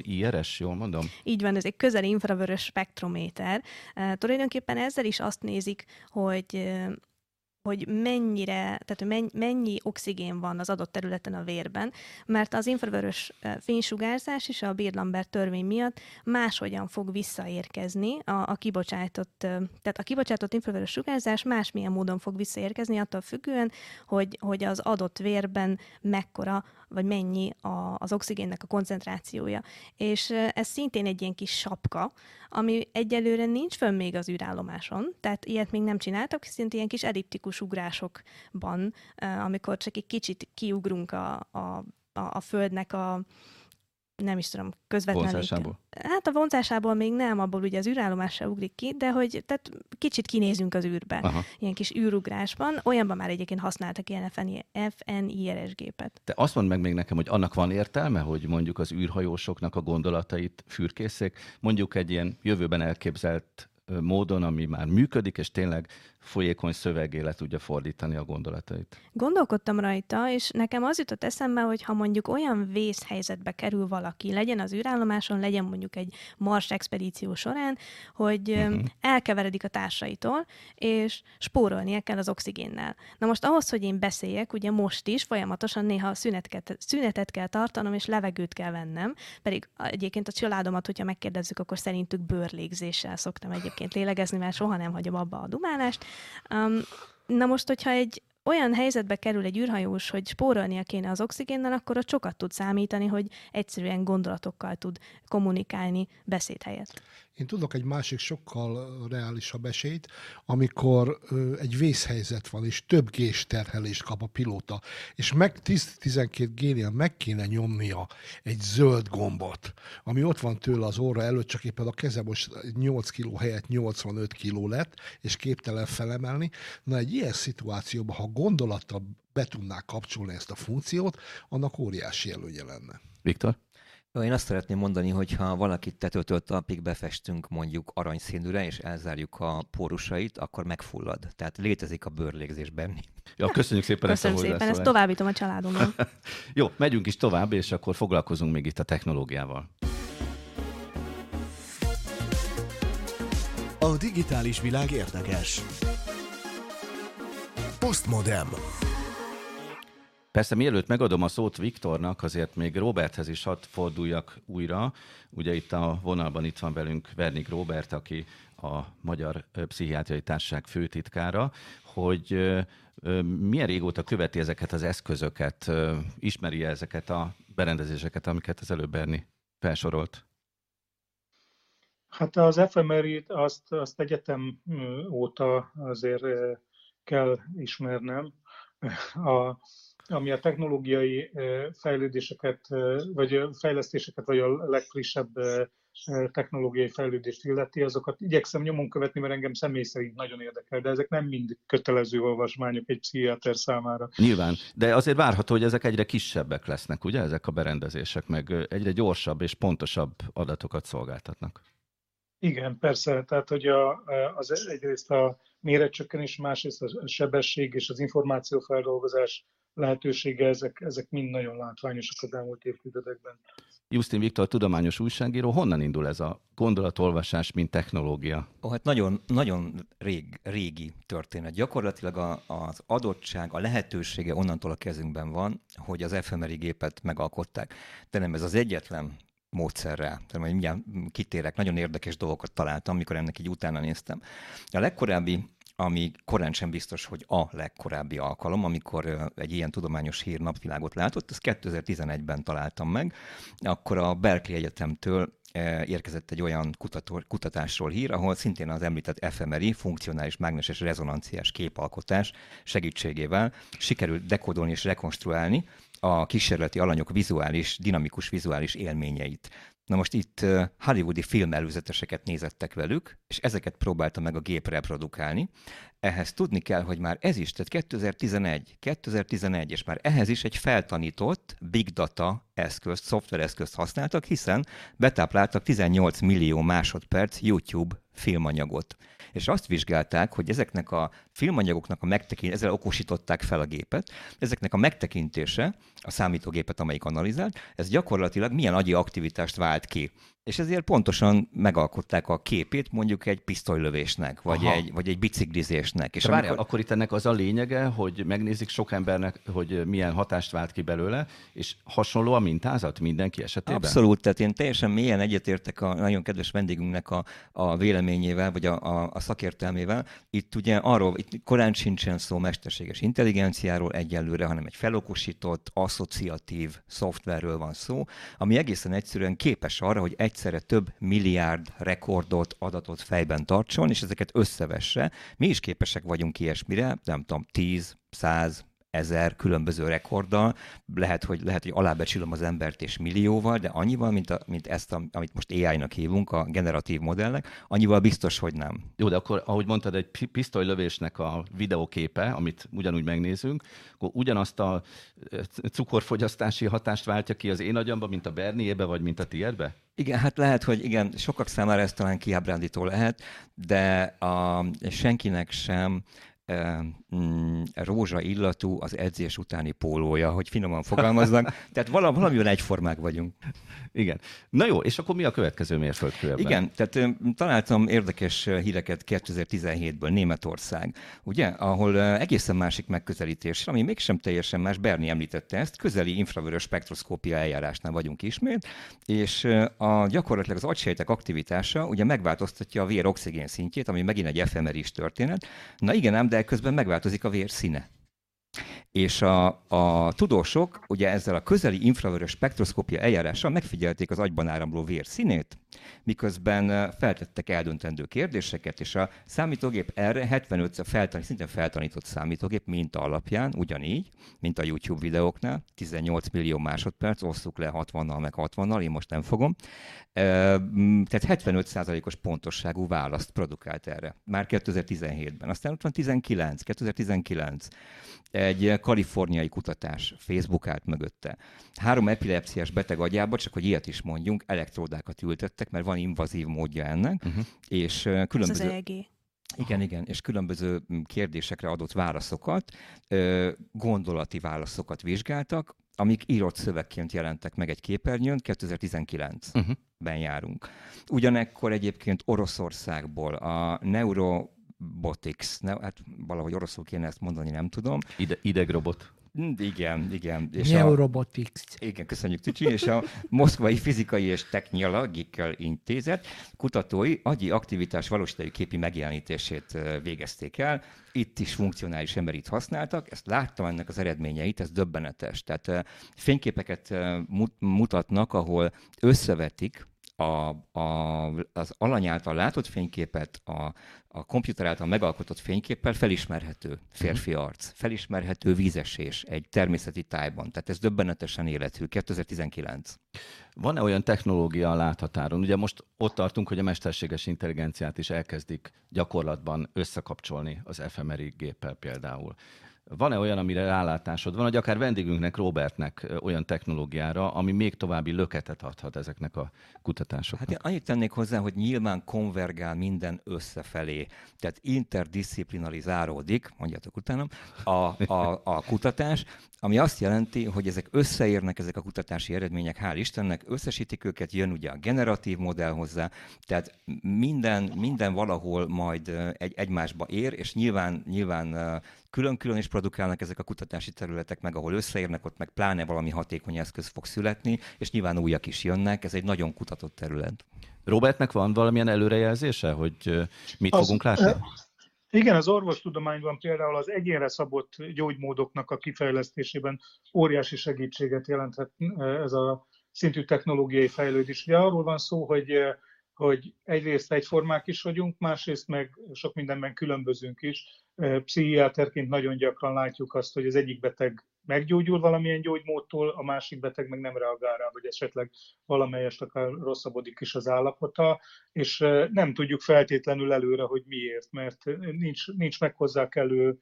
FNIRS, jól mondom? Így van, ez egy közeli infravörös spektrométer. Uh, tulajdonképpen ezzel is azt nézik, hogy uh, hogy mennyire, tehát mennyi, oxigén van az adott területen a vérben, mert az infravörös fénysugárzás is a Birlambert törvény miatt máshogyan fog visszaérkezni a, a kibocsátott, tehát a kibocsátott infravörös sugárzás másmilyen módon fog visszaérkezni attól függően, hogy, hogy az adott vérben mekkora vagy mennyi a, az oxigénnek a koncentrációja. És ez szintén egy ilyen kis sapka, ami egyelőre nincs fönn még az űrállomáson, tehát ilyet még nem csináltak, hiszen ilyen kis elliptikus ugrásokban, amikor csak egy kicsit kiugrunk a, a, a Földnek a nem is tudom, közvetlenül. Vonzásából? Hát a vonzásából még nem, abból ugye az űrállomás se ugrik ki, de hogy tehát kicsit kinézünk az űrbe, Aha. ilyen kis űrugrásban. Olyanban már egyébként használtak ilyen FNIRS gépet. Te azt mondd meg még nekem, hogy annak van értelme, hogy mondjuk az űrhajósoknak a gondolatait fürkészék, mondjuk egy ilyen jövőben elképzelt módon, ami már működik, és tényleg folyékony szövegé le tudja fordítani a gondolatait. Gondolkodtam rajta, és nekem az jutott eszembe, hogy ha mondjuk olyan vészhelyzetbe kerül valaki, legyen az űrállomáson, legyen mondjuk egy Mars expedíció során, hogy uh-huh. elkeveredik a társaitól, és spórolnia kell az oxigénnel. Na most ahhoz, hogy én beszéljek, ugye most is folyamatosan néha szünetket, szünetet kell tartanom, és levegőt kell vennem, pedig egyébként a családomat, hogyha megkérdezzük, akkor szerintük bőrlégzéssel szoktam egyébként lélegezni, mert soha nem hagyom abba a dumálást, Um, na most, hogyha egy olyan helyzetbe kerül egy űrhajós, hogy spórolnia kéne az oxigénnel, akkor ott sokat tud számítani, hogy egyszerűen gondolatokkal tud kommunikálni beszéd helyett. Én tudok egy másik sokkal reálisabb esélyt, amikor egy vészhelyzet van, és több gés terhelést kap a pilóta, és meg 10-12 génél meg kéne nyomnia egy zöld gombot, ami ott van tőle az óra előtt, csak éppen a keze most 8 kg helyett 85 kg lett, és képtelen felemelni. Na egy ilyen szituációban, ha gondolattal be tudnák kapcsolni ezt a funkciót, annak óriási előnye lenne. Viktor? Én azt szeretném mondani, hogy ha valakit tetőtől talpig befestünk mondjuk aranyszínűre, és elzárjuk a pórusait, akkor megfullad. Tehát létezik a bőrlégzés benni. Ja, köszönjük szépen Köszönöm ezt a szépen, ezt továbbítom a családomnak. [LAUGHS] Jó, megyünk is tovább, és akkor foglalkozunk még itt a technológiával. A digitális világ érdekes. Postmodem. Persze mielőtt megadom a szót Viktornak, azért még Roberthez is hadd forduljak újra. Ugye itt a vonalban itt van velünk Vernik Robert, aki a Magyar Pszichiátriai Társaság főtitkára, hogy milyen régóta követi ezeket az eszközöket, ismeri -e ezeket a berendezéseket, amiket az előbb Berni felsorolt? Hát az fMRI-t azt, azt egyetem óta azért kell ismernem. A, ami a technológiai fejlődéseket, vagy fejlesztéseket, vagy a legfrissebb technológiai fejlődést illeti, azokat igyekszem nyomon követni, mert engem személy szerint nagyon érdekel, de ezek nem mind kötelező olvasmányok egy pszichiáter számára. Nyilván, de azért várható, hogy ezek egyre kisebbek lesznek, ugye, ezek a berendezések, meg egyre gyorsabb és pontosabb adatokat szolgáltatnak. Igen, persze, tehát hogy a, az egyrészt a méretcsökkenés, másrészt a sebesség és az információfeldolgozás lehetősége, ezek, ezek mind nagyon látványosak az elmúlt évtizedekben. Justin Viktor, tudományos újságíró, honnan indul ez a gondolatolvasás, mint technológia? Ó, hát nagyon, nagyon rég, régi történet. Gyakorlatilag a, az adottság, a lehetősége onnantól a kezünkben van, hogy az efemeri gépet megalkották. De nem ez az egyetlen módszerrel. Tehát majd mindjárt kitérek, nagyon érdekes dolgokat találtam, amikor ennek így utána néztem. A legkorábbi ami korán sem biztos, hogy a legkorábbi alkalom, amikor egy ilyen tudományos hír napvilágot látott, ezt 2011-ben találtam meg, akkor a Berkeley Egyetemtől érkezett egy olyan kutató, kutatásról hír, ahol szintén az említett fMRI, funkcionális mágneses rezonanciás képalkotás segítségével sikerült dekódolni és rekonstruálni a kísérleti alanyok vizuális, dinamikus vizuális élményeit. Na most itt hollywoodi filmelőzeteseket nézettek velük, és ezeket próbálta meg a gép reprodukálni. Ehhez tudni kell, hogy már ez is, tehát 2011, 2011, és már ehhez is egy feltanított big data eszközt, szoftvereszközt használtak, hiszen betápláltak 18 millió másodperc YouTube filmanyagot. És azt vizsgálták, hogy ezeknek a filmanyagoknak a megtekintése, ezzel okosították fel a gépet, ezeknek a megtekintése, a számítógépet, amelyik analizált, ez gyakorlatilag milyen agyi aktivitást vált ki és ezért pontosan megalkották a képét mondjuk egy pisztolylövésnek, vagy, egy, vagy egy biciklizésnek. És várjál, amikor... akkor itt ennek az a lényege, hogy megnézik sok embernek, hogy milyen hatást vált ki belőle, és hasonló a mintázat mindenki esetében? Abszolút, tehát én teljesen mélyen egyetértek a nagyon kedves vendégünknek a, a véleményével, vagy a, a, a szakértelmével. Itt ugye arról, itt korán sincsen szó mesterséges intelligenciáról egyelőre, hanem egy felokosított, asszociatív szoftverről van szó, ami egészen egyszerűen képes arra, hogy egy egyszerre több milliárd rekordot, adatot fejben tartson, és ezeket összevesse. Mi is képesek vagyunk ilyesmire, nem tudom, 10, 100, ezer különböző rekorddal, lehet, hogy, lehet, hogy alábecsülöm az embert és millióval, de annyival, mint, a, mint ezt, a, amit most AI-nak hívunk, a generatív modellnek, annyival biztos, hogy nem. Jó, de akkor, ahogy mondtad, egy pisztolylövésnek a videóképe, amit ugyanúgy megnézünk, akkor ugyanazt a cukorfogyasztási hatást váltja ki az én agyamba, mint a Berniébe, vagy mint a tiédbe? Igen, hát lehet, hogy igen, sokak számára ez talán kiábrándító lehet, de a, senkinek sem rózsa illatú az edzés utáni pólója, hogy finoman fogalmaznak. [LAUGHS] Tehát valamivel egyformák vagyunk. Igen. Na jó, és akkor mi a következő mérföldkő ebben? Igen, tehát találtam érdekes híreket 2017-ből, Németország, ugye, ahol egészen másik megközelítés, ami mégsem teljesen más, Berni említette ezt, közeli infravörös spektroszkópia eljárásnál vagyunk ismét, és a, gyakorlatilag az agysejtek aktivitása ugye megváltoztatja a vér oxigén szintjét, ami megint egy efemeris történet. Na igen, ám, de közben megváltozik a vér színe. És a, a tudósok ugye ezzel a közeli infravörös spektroszkópia eljárással megfigyelték az agyban áramló vér színét, miközben feltettek eldöntendő kérdéseket, és a számítógép erre 75 feltanít, szintén feltanított számítógép minta alapján, ugyanígy, mint a YouTube videóknál, 18 millió másodperc, osszuk le 60-nal meg 60-nal, én most nem fogom. Tehát 75%-os pontosságú választ produkált erre, már 2017-ben. Aztán ott van 19, 2019 egy kaliforniai kutatás, Facebook állt mögötte. Három epilepsziás beteg agyába, csak hogy ilyet is mondjunk, elektródákat ültettek, mert van invazív módja ennek, uh-huh. és különböző... Ez az EEG. Igen, igen, és különböző kérdésekre adott válaszokat, gondolati válaszokat vizsgáltak, amik írott szövegként jelentek meg egy képernyőn, 2019-ben uh-huh. járunk. Ugyanekkor egyébként Oroszországból a Neuro Botics, ne, hát valahogy oroszul kéne ezt mondani, nem tudom. Ide, idegrobot. Hm, igen, igen. És Neurobotics. A, igen, köszönjük, Tücsi. És a Moszkvai Fizikai és Technological Intézet kutatói agyi aktivitás valósági képi megjelenítését végezték el. Itt is funkcionális emberit használtak. Ezt láttam ennek az eredményeit, ez döbbenetes. Tehát fényképeket mutatnak, ahol összevetik a, a, az alany által látott fényképet a, a komputer által megalkotott fényképpel felismerhető férfi mhm. arc, felismerhető vízesés egy természeti tájban. Tehát ez döbbenetesen élethű. 2019. Van-e olyan technológia a láthatáron? Ugye most ott tartunk, hogy a mesterséges intelligenciát is elkezdik gyakorlatban összekapcsolni az fMRI géppel például. Van-e olyan, amire rálátásod van, hogy akár vendégünknek, Robertnek olyan technológiára, ami még további löketet adhat ezeknek a kutatásoknak? Hát én annyit tennék hozzá, hogy nyilván konvergál minden összefelé. Tehát interdisziplinarizálódik, mondjátok utána, a, a, a kutatás, ami azt jelenti, hogy ezek összeérnek, ezek a kutatási eredmények, hál' Istennek, összesítik őket, jön ugye a generatív modell hozzá, tehát minden, minden valahol majd egy, egymásba ér, és nyilván, nyilván külön-külön is produkálnak ezek a kutatási területek, meg ahol összeérnek, ott meg pláne valami hatékony eszköz fog születni, és nyilván újak is jönnek, ez egy nagyon kutatott terület. Robertnek van valamilyen előrejelzése, hogy mit az, fogunk látni? Igen, az orvostudományban például az egyénre szabott gyógymódoknak a kifejlesztésében óriási segítséget jelenthet ez a szintű technológiai fejlődés. Ugye arról van szó, hogy, hogy egyrészt egyformák is vagyunk, másrészt meg sok mindenben különbözünk is. Pszichiáterként nagyon gyakran látjuk azt, hogy az egyik beteg meggyógyul valamilyen gyógymódtól, a másik beteg meg nem reagál rá, vagy esetleg valamelyest akár rosszabbodik is az állapota, és nem tudjuk feltétlenül előre, hogy miért, mert nincs, nincs meg hozzá kellő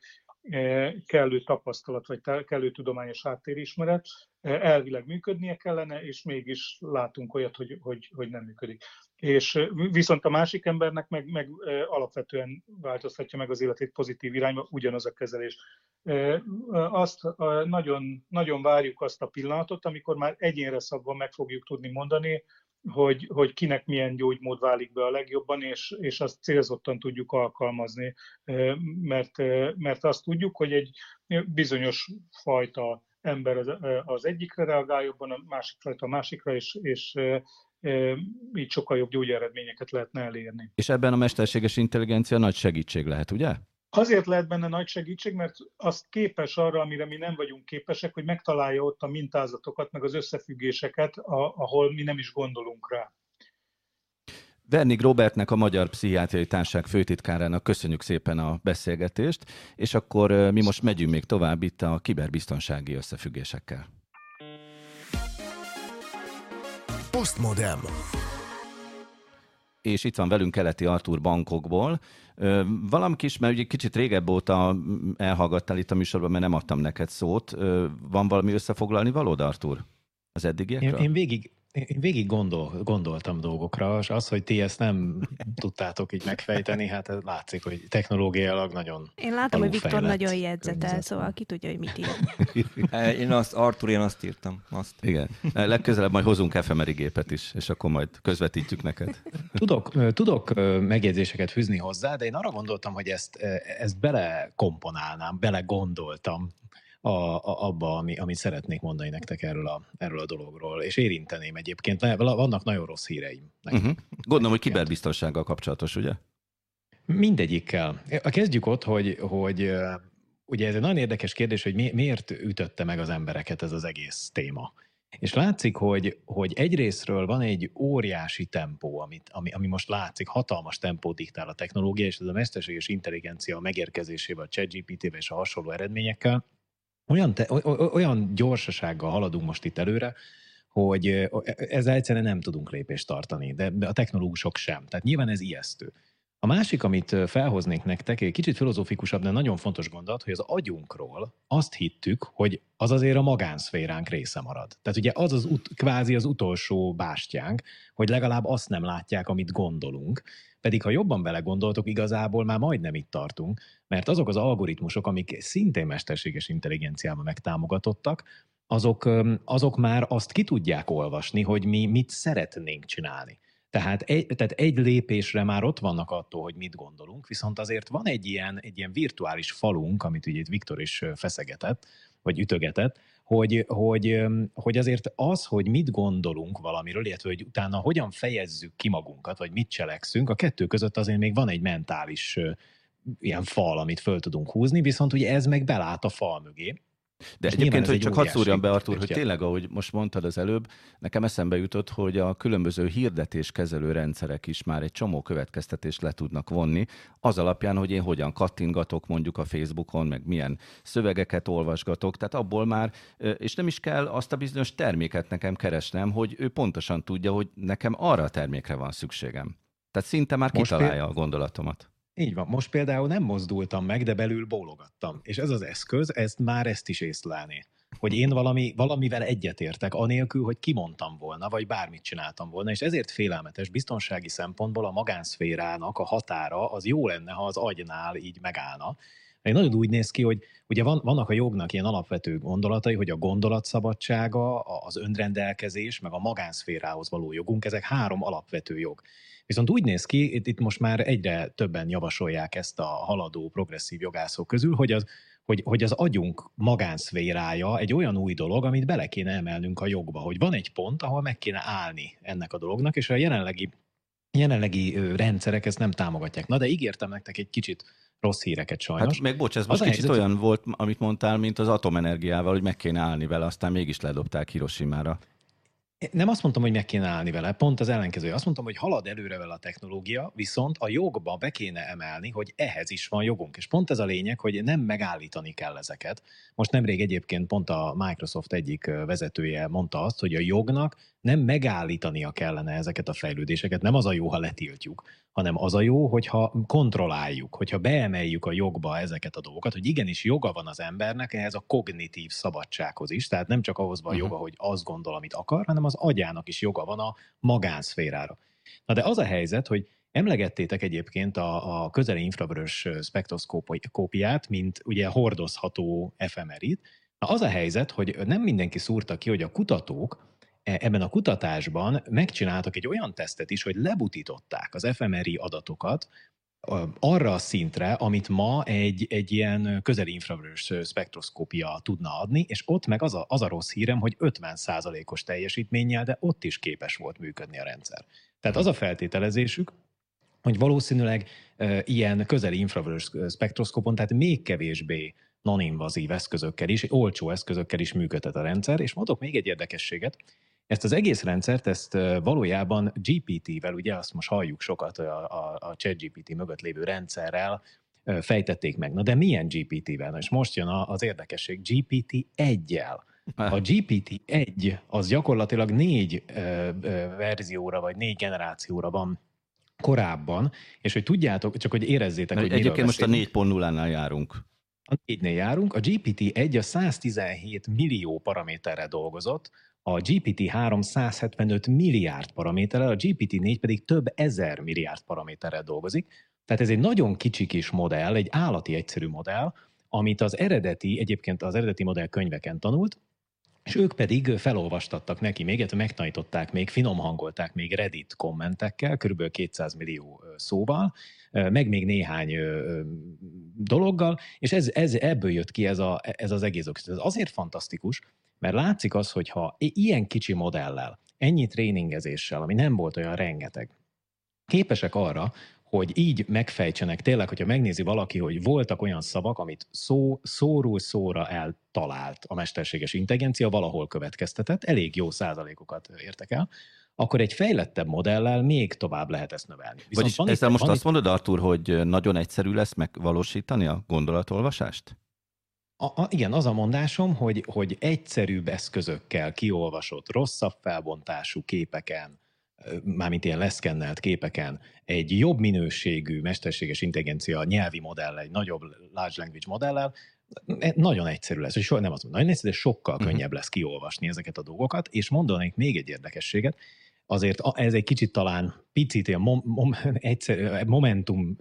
kellő tapasztalat, vagy kellő tudományos háttérismeret, elvileg működnie kellene, és mégis látunk olyat, hogy, hogy, hogy nem működik. És viszont a másik embernek meg, meg alapvetően változtatja meg az életét pozitív irányba, ugyanaz a kezelés. Azt nagyon, nagyon várjuk azt a pillanatot, amikor már egyénre szabva meg fogjuk tudni mondani, hogy, hogy kinek milyen gyógymód válik be a legjobban, és, és azt célzottan tudjuk alkalmazni, mert, mert azt tudjuk, hogy egy bizonyos fajta ember az, az egyikre reagál jobban, a másik fajta a másikra, és, és így sokkal jobb gyógyeredményeket lehetne elérni. És ebben a mesterséges intelligencia nagy segítség lehet, ugye? Azért lehet benne nagy segítség, mert az képes arra, amire mi nem vagyunk képesek, hogy megtalálja ott a mintázatokat, meg az összefüggéseket, ahol mi nem is gondolunk rá. Vernig Robertnek, a Magyar Pszichiátriai Társaság főtitkárának köszönjük szépen a beszélgetést, és akkor mi most megyünk még tovább itt a kiberbiztonsági összefüggésekkel. Postmodem. És itt van velünk Keleti Artúr bankokból. Valami kis, mert ugye kicsit régebb óta elhallgattál itt a műsorban, mert nem adtam neked szót. Van valami összefoglalni valód, Artúr? Az eddigiekről? Én, én végig, én végig gondol, gondoltam dolgokra, és az, hogy ti ezt nem tudtátok így megfejteni, hát ez látszik, hogy technológiailag nagyon Én látom, hogy Viktor nagyon jegyzetel, szóval ki tudja, hogy mit ír. [LAUGHS] én azt, Artur, én azt írtam. Azt. Igen. Legközelebb majd hozunk efemerigépet is, és akkor majd közvetítjük neked. Tudok, tudok megjegyzéseket fűzni hozzá, de én arra gondoltam, hogy ezt, ezt belekomponálnám, belegondoltam a, a, abba, ami, amit szeretnék mondani nektek erről a, erről a dologról, és érinteném egyébként. Vannak nagyon rossz híreim. Uh-huh. Gondolom, hogy kiberbiztonsággal kapcsolatos, ugye? Mindegyikkel. Kezdjük ott, hogy, hogy ugye ez egy nagyon érdekes kérdés, hogy mi, miért ütötte meg az embereket ez az egész téma. És látszik, hogy, hogy egyrésztről van egy óriási tempó, amit, ami, ami most látszik, hatalmas tempó diktál a technológia, és ez a mesterséges intelligencia megérkezésével, a ChatGPT-vel és a hasonló eredményekkel, olyan, te, olyan gyorsasággal haladunk most itt előre, hogy ezzel egyszerűen nem tudunk lépést tartani, de a technológusok sem. Tehát nyilván ez ijesztő. A másik, amit felhoznék nektek, egy kicsit filozófikusabb, de nagyon fontos gondolat, hogy az agyunkról azt hittük, hogy az azért a magánszféránk része marad. Tehát ugye az az ut, kvázi az utolsó bástyánk, hogy legalább azt nem látják, amit gondolunk. Pedig ha jobban belegondoltok, igazából már majdnem itt tartunk, mert azok az algoritmusok, amik szintén mesterséges intelligenciával megtámogatottak, azok, azok már azt ki tudják olvasni, hogy mi mit szeretnénk csinálni. Tehát egy, tehát egy lépésre már ott vannak attól, hogy mit gondolunk, viszont azért van egy ilyen, egy ilyen virtuális falunk, amit ugye Viktor is feszegetett, vagy ütögetett, hogy, hogy, hogy azért az, hogy mit gondolunk valamiről, illetve hogy utána hogyan fejezzük ki magunkat, vagy mit cselekszünk, a kettő között azért még van egy mentális ilyen fal, amit föl tudunk húzni, viszont ugye ez meg belát a fal mögé, de és egyébként, hogy csak hadd szúrjam be, Artur, hogy tényleg, ahogy most mondtad az előbb, nekem eszembe jutott, hogy a különböző hirdetéskezelő rendszerek is már egy csomó következtetést le tudnak vonni, az alapján, hogy én hogyan kattingatok mondjuk a Facebookon, meg milyen szövegeket olvasgatok, tehát abból már, és nem is kell azt a bizonyos terméket nekem keresnem, hogy ő pontosan tudja, hogy nekem arra a termékre van szükségem. Tehát szinte már most kitalálja a gondolatomat. Így van. Most például nem mozdultam meg, de belül bólogattam. És ez az eszköz, ezt már ezt is észlelné. Hogy én valami, valamivel egyetértek, anélkül, hogy kimondtam volna, vagy bármit csináltam volna. És ezért félelmetes biztonsági szempontból a magánszférának a határa az jó lenne, ha az agynál így megállna. Egy nagyon úgy néz ki, hogy ugye van, vannak a jognak ilyen alapvető gondolatai, hogy a gondolatszabadsága, az önrendelkezés, meg a magánszférához való jogunk, ezek három alapvető jog. Viszont úgy néz ki, itt, itt most már egyre többen javasolják ezt a haladó progresszív jogászok közül, hogy az, hogy, hogy az agyunk magánszférája egy olyan új dolog, amit bele kéne emelnünk a jogba, hogy van egy pont, ahol meg kéne állni ennek a dolognak, és a jelenlegi, jelenlegi rendszerek ezt nem támogatják. Na de ígértem nektek egy kicsit rossz híreket sajnos. Hát meg bocs, ez most az kicsit helyzet, olyan volt, amit mondtál, mint az atomenergiával, hogy meg kéne állni vele, aztán mégis ledobták Hiroshima-ra. Nem azt mondtam, hogy meg kéne állni vele, pont az ellenkező. Azt mondtam, hogy halad előre vele a technológia, viszont a jogba be kéne emelni, hogy ehhez is van jogunk. És pont ez a lényeg, hogy nem megállítani kell ezeket. Most nemrég egyébként pont a Microsoft egyik vezetője mondta azt, hogy a jognak nem megállítania kellene ezeket a fejlődéseket. Nem az a jó, ha letiltjuk, hanem az a jó, hogyha kontrolláljuk, hogyha beemeljük a jogba ezeket a dolgokat, hogy igenis joga van az embernek ehhez a kognitív szabadsághoz is, tehát nem csak ahhoz van uh-huh. joga, hogy azt gondol, amit akar, hanem az agyának is joga van a magánszférára. Na de az a helyzet, hogy Emlegettétek egyébként a, a közeli infravörös spektroszkópiát, mint ugye hordozható efemerit. Na az a helyzet, hogy nem mindenki szúrta ki, hogy a kutatók ebben a kutatásban megcsináltak egy olyan tesztet is, hogy lebutították az efemeri adatokat arra a szintre, amit ma egy, egy ilyen közeli infravörös spektroszkópia tudna adni, és ott meg az a, az a rossz hírem, hogy 50%-os teljesítménnyel, de ott is képes volt működni a rendszer. Tehát az a feltételezésük, hogy valószínűleg e, ilyen közeli infravörös spektroszkópon, tehát még kevésbé non-invazív eszközökkel is, olcsó eszközökkel is működhet a rendszer, és mondok még egy érdekességet, ezt az egész rendszert, ezt valójában GPT-vel, ugye azt most halljuk sokat a, a, a ChatGPT mögött lévő rendszerrel fejtették meg. Na de milyen GPT-vel? És most jön az érdekesség, GPT 1-jel. A [LAUGHS] GPT-1 az gyakorlatilag négy ö, ö, verzióra vagy négy generációra van korábban, és hogy tudjátok, csak hogy érezzétek, Na, hogy Egyébként most a 4.0-nál járunk. A 4-nél járunk. A GPT-1 a 117 millió paraméterre dolgozott, a GPT-3 175 milliárd paraméterrel, a GPT-4 pedig több ezer milliárd paraméterrel dolgozik. Tehát ez egy nagyon kicsi kis modell, egy állati egyszerű modell, amit az eredeti, egyébként az eredeti modell könyveken tanult, és ők pedig felolvastattak neki még, illetve megtanították még, finom hangolták még Reddit kommentekkel, kb. 200 millió szóval, meg még néhány dologgal, és ez, ez, ebből jött ki ez, a, ez az egész Ez azért fantasztikus, mert látszik az, hogy ha ilyen kicsi modellel, ennyi tréningezéssel, ami nem volt olyan rengeteg, képesek arra, hogy így megfejtsenek, tényleg, hogyha megnézi valaki, hogy voltak olyan szavak, amit szó, szóról szóra eltalált a mesterséges intelligencia, valahol következtetett, elég jó százalékokat értek el, akkor egy fejlettebb modellel még tovább lehet ezt növelni. Viszont Vagyis ezzel most azt mondod, Artur, hogy nagyon egyszerű lesz megvalósítani a gondolatolvasást? A, a, igen, az a mondásom, hogy, hogy egyszerűbb eszközökkel kiolvasott, rosszabb felbontású képeken, mármint ilyen leszkennelt képeken, egy jobb minőségű mesterséges intelligencia nyelvi modell, egy nagyobb large language modellel, e, nagyon egyszerű lesz, és nem az, nagyon egyszerű, de sokkal uh-huh. könnyebb lesz kiolvasni ezeket a dolgokat, és mondanék még egy érdekességet, azért ez egy kicsit talán picit ilyen mom, mom, egyszer, momentum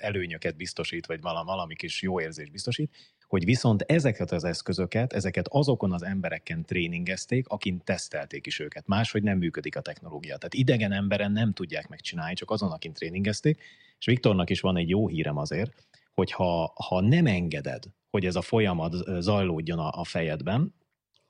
előnyöket biztosít, vagy valami, valami kis jó érzés biztosít, hogy viszont ezeket az eszközöket, ezeket azokon az embereken tréningezték, akin tesztelték is őket. Máshogy nem működik a technológia. Tehát idegen emberen nem tudják megcsinálni, csak azon, akin tréningezték. És Viktornak is van egy jó hírem azért, hogy ha, ha nem engeded, hogy ez a folyamat zajlódjon a, a fejedben,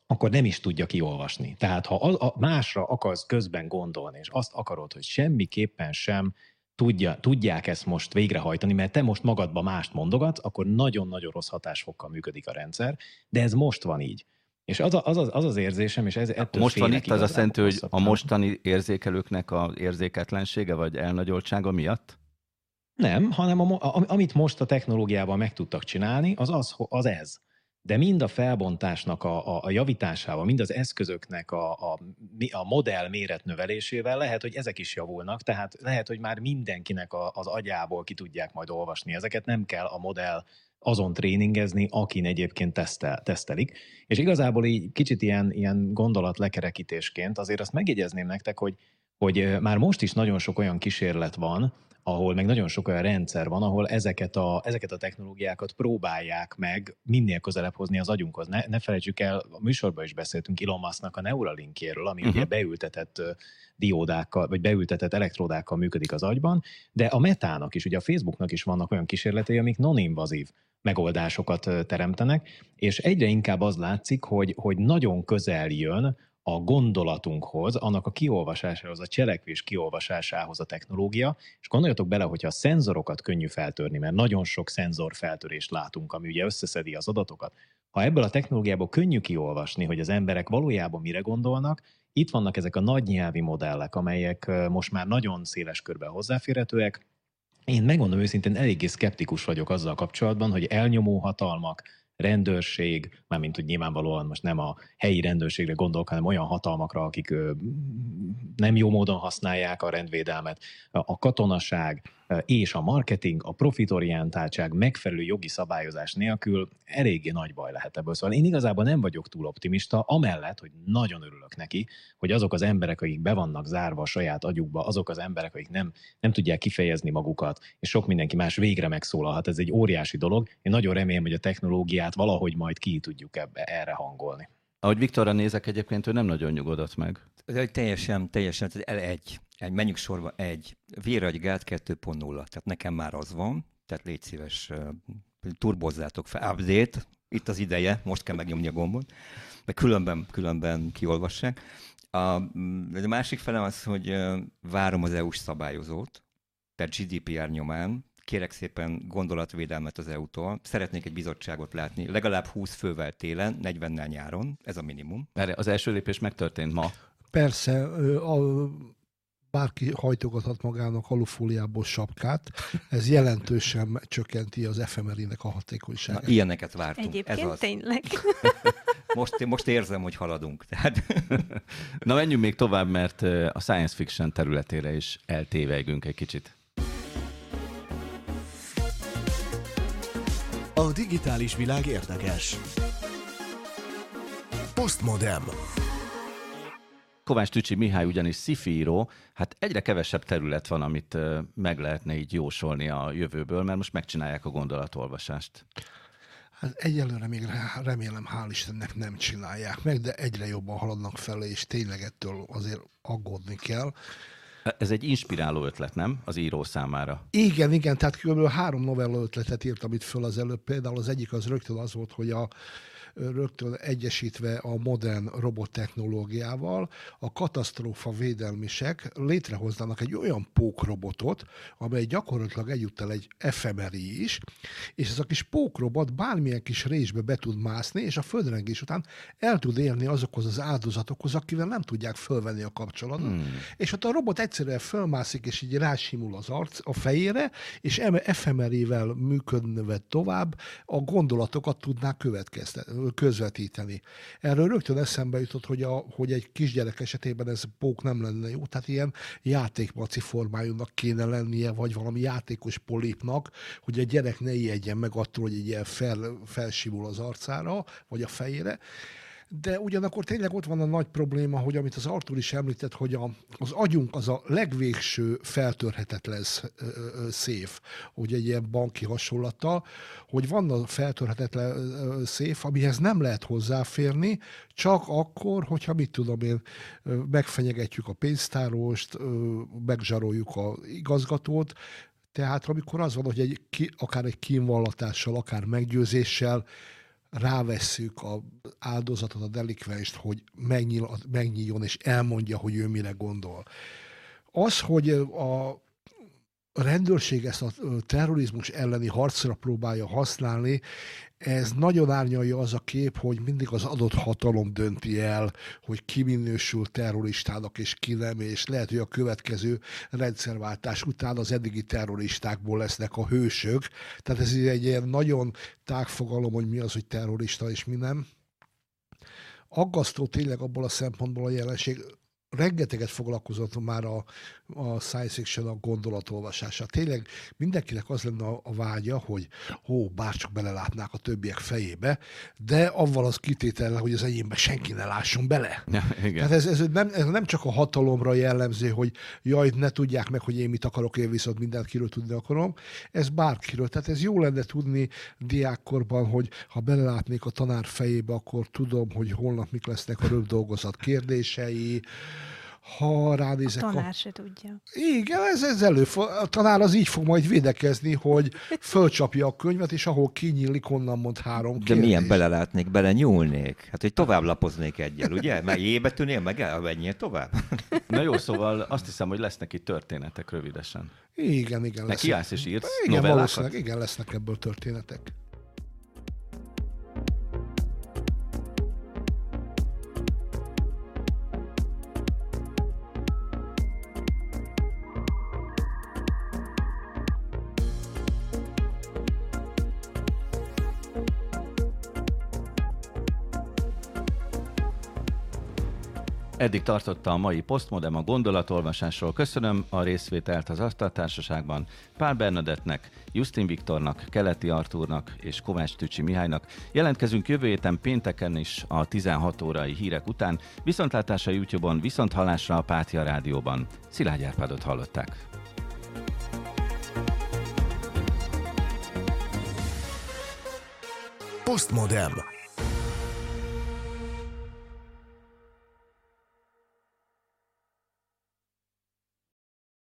akkor nem is tudja kiolvasni. Tehát ha a, a másra akarsz közben gondolni, és azt akarod, hogy semmiképpen sem tudja, tudják ezt most végrehajtani, mert te most magadba mást mondogatsz, akkor nagyon-nagyon rossz hatásfokkal működik a rendszer, de ez most van így. És az, az, az, az az érzésem, és ez ettől Most van itt az azt jelenti, hogy a mostani érzékelőknek az érzéketlensége vagy elnagyoltsága miatt? Nem, hanem a, a, amit most a technológiával meg tudtak csinálni, az az, az ez de mind a felbontásnak a, a, a javításával, mind az eszközöknek a, a, a modell méret növelésével lehet, hogy ezek is javulnak, tehát lehet, hogy már mindenkinek a, az agyából ki tudják majd olvasni ezeket, nem kell a modell azon tréningezni, akin egyébként tesztel, tesztelik. És igazából így kicsit ilyen, ilyen gondolat lekerekítésként azért azt megjegyezném nektek, hogy, hogy már most is nagyon sok olyan kísérlet van, ahol meg nagyon sok olyan rendszer van, ahol ezeket a, ezeket a technológiákat próbálják meg minél közelebb hozni az agyunkhoz. Ne, ne felejtsük el, a műsorban is beszéltünk Elon Musk-nak a Neuralinkjéről, ami uh-huh. ugye beültetett diódákkal, vagy beültetett elektródákkal működik az agyban, de a metának is, ugye a Facebooknak is vannak olyan kísérletei, amik non-invazív megoldásokat teremtenek, és egyre inkább az látszik, hogy, hogy nagyon közel jön a gondolatunkhoz, annak a kiolvasásához, a cselekvés kiolvasásához a technológia, és gondoljatok bele, hogyha a szenzorokat könnyű feltörni, mert nagyon sok szenzor feltörést látunk, ami ugye összeszedi az adatokat. Ha ebből a technológiából könnyű kiolvasni, hogy az emberek valójában mire gondolnak, Itt vannak ezek a nagy nyelvi modellek, amelyek most már nagyon széles körben hozzáférhetőek. Én megmondom őszintén, eléggé szkeptikus vagyok azzal kapcsolatban, hogy elnyomó hatalmak, rendőrség, mármint hogy nyilvánvalóan most nem a helyi rendőrségre gondolok, hanem olyan hatalmakra, akik nem jó módon használják a rendvédelmet, a katonaság, és a marketing, a profitorientáltság megfelelő jogi szabályozás nélkül eléggé nagy baj lehet ebből. Szóval én igazából nem vagyok túl optimista, amellett, hogy nagyon örülök neki, hogy azok az emberek, akik be vannak zárva a saját agyukba, azok az emberek, akik nem, nem tudják kifejezni magukat, és sok mindenki más végre megszólalhat. Ez egy óriási dolog. Én nagyon remélem, hogy a technológiát valahogy majd ki tudjuk ebbe, erre hangolni. Ahogy Viktorra nézek egyébként, ő nem nagyon nyugodott meg. Teljesen, teljesen, tehát egy, egy, menjünk sorba, egy, véragygált 2.0, tehát nekem már az van, tehát légy szíves, turbozzátok fel, update, itt az ideje, most kell megnyomni a gombot, mert különben, különben kiolvassák. A, a másik felem az, hogy várom az EU-s szabályozót, tehát GDPR nyomán, kérek szépen gondolatvédelmet az EU-tól. Szeretnék egy bizottságot látni, legalább 20 fővel télen, 40-nel nyáron, ez a minimum. Erre az első lépés megtörtént ma. Persze, a, bárki hajtogathat magának alufóliából sapkát, ez jelentősen csökkenti az efemerinek a hatékonyságát. Na, ilyeneket vártunk. Egyébként ez az. tényleg. [LAUGHS] Most, most érzem, hogy haladunk. Tehát... Na menjünk még tovább, mert a science fiction területére is eltévejgünk egy kicsit. A digitális világ érdekes. Postmodem. Kovács Tücsi Mihály ugyanis szifíró, hát egyre kevesebb terület van, amit meg lehetne így jósolni a jövőből, mert most megcsinálják a gondolatolvasást. Hát egyelőre még remélem, hál' Istennek nem csinálják meg, de egyre jobban haladnak fele, és tényleg ettől azért aggódni kell. Ez egy inspiráló ötlet, nem? Az író számára. Igen, igen, tehát kb. három novella ötletet írtam itt föl az előbb. Például az egyik az rögtön az volt, hogy a rögtön egyesítve a modern robottechnológiával, a katasztrófa védelmisek létrehoznának egy olyan pókrobotot, amely gyakorlatilag egyúttal egy efemeri is, és ez a kis pókrobot bármilyen kis résbe be tud mászni, és a földrengés után el tud érni azokhoz az áldozatokhoz, akivel nem tudják fölvenni a kapcsolatot. Hmm. És ott a robot egyszerűen fölmászik, és így rásimul az arc a fejére, és efemerével működve tovább a gondolatokat tudná következtetni közvetíteni. Erről rögtön eszembe jutott, hogy, a, hogy egy kisgyerek esetében ez pók nem lenne jó, tehát ilyen játékmaci formájúnak kéne lennie, vagy valami játékos polipnak, hogy a gyerek ne ijedjen meg attól, hogy egy ilyen fel, felsimul az arcára, vagy a fejére de ugyanakkor tényleg ott van a nagy probléma, hogy amit az Artur is említett, hogy a, az agyunk az a legvégső feltörhetetlen széf, hogy egy ilyen banki hasonlata, hogy van a feltörhetetlen széf, amihez nem lehet hozzáférni, csak akkor, hogyha mit tudom én, megfenyegetjük a pénztárost, megzsaroljuk a igazgatót, tehát amikor az van, hogy egy, akár egy kínvallatással, akár meggyőzéssel rávesszük az áldozatot, a delikvenst, hogy megnyíl, megnyíljon és elmondja, hogy ő mire gondol. Az, hogy a rendőrség ezt a terrorizmus elleni harcra próbálja használni, ez nagyon árnyalja az a kép, hogy mindig az adott hatalom dönti el, hogy ki minősül terroristának és ki nem, és lehet, hogy a következő rendszerváltás után az eddigi terroristákból lesznek a hősök. Tehát ez egy ilyen nagyon tágfogalom, hogy mi az, hogy terrorista és mi nem. Aggasztó tényleg abból a szempontból a jelenség rengeteget foglalkozott már a, a science fiction a gondolatolvasása. Tényleg mindenkinek az lenne a, a vágya, hogy hó, bárcsak belelátnák a többiek fejébe, de avval az kitétellel, hogy az enyémbe senki ne lásson bele. Ja, igen. Tehát ez, ez, nem, ez nem csak a hatalomra jellemző, hogy jaj, ne tudják meg, hogy én mit akarok, én viszont mindent kiről tudni akarom. Ez bárkiről. Tehát ez jó lenne tudni diákkorban, hogy ha belelátnék a tanár fejébe, akkor tudom, hogy holnap mik lesznek a röbb dolgozat kérdései, ha ránézek... A tanár a... se tudja. Igen, ez, ez előfog... A tanár az így fog majd védekezni, hogy [LAUGHS] fölcsapja a könyvet, és ahol kinyílik, onnan mond három De milyen belelátnék, bele nyúlnék? Hát, hogy tovább lapoznék egyel, ugye? Mert J betűnél meg el, menjél tovább. Na jó, szóval azt hiszem, hogy lesznek itt történetek rövidesen. Igen, igen. Neki állsz és írsz Igen, novellákat? valószínűleg, igen, lesznek ebből történetek. Eddig tartotta a mai Postmodem a gondolatolvasásról. Köszönöm a részvételt az Asztaltársaságban Pál Bernadettnek, Justin Viktornak, Keleti Artúrnak és Kovács Tücsi Mihálynak. Jelentkezünk jövő héten pénteken is a 16 órai hírek után. Viszontlátásra YouTube-on, viszont hallásra a Pátia Rádióban. Szilágy Árpádot hallották. Postmodem.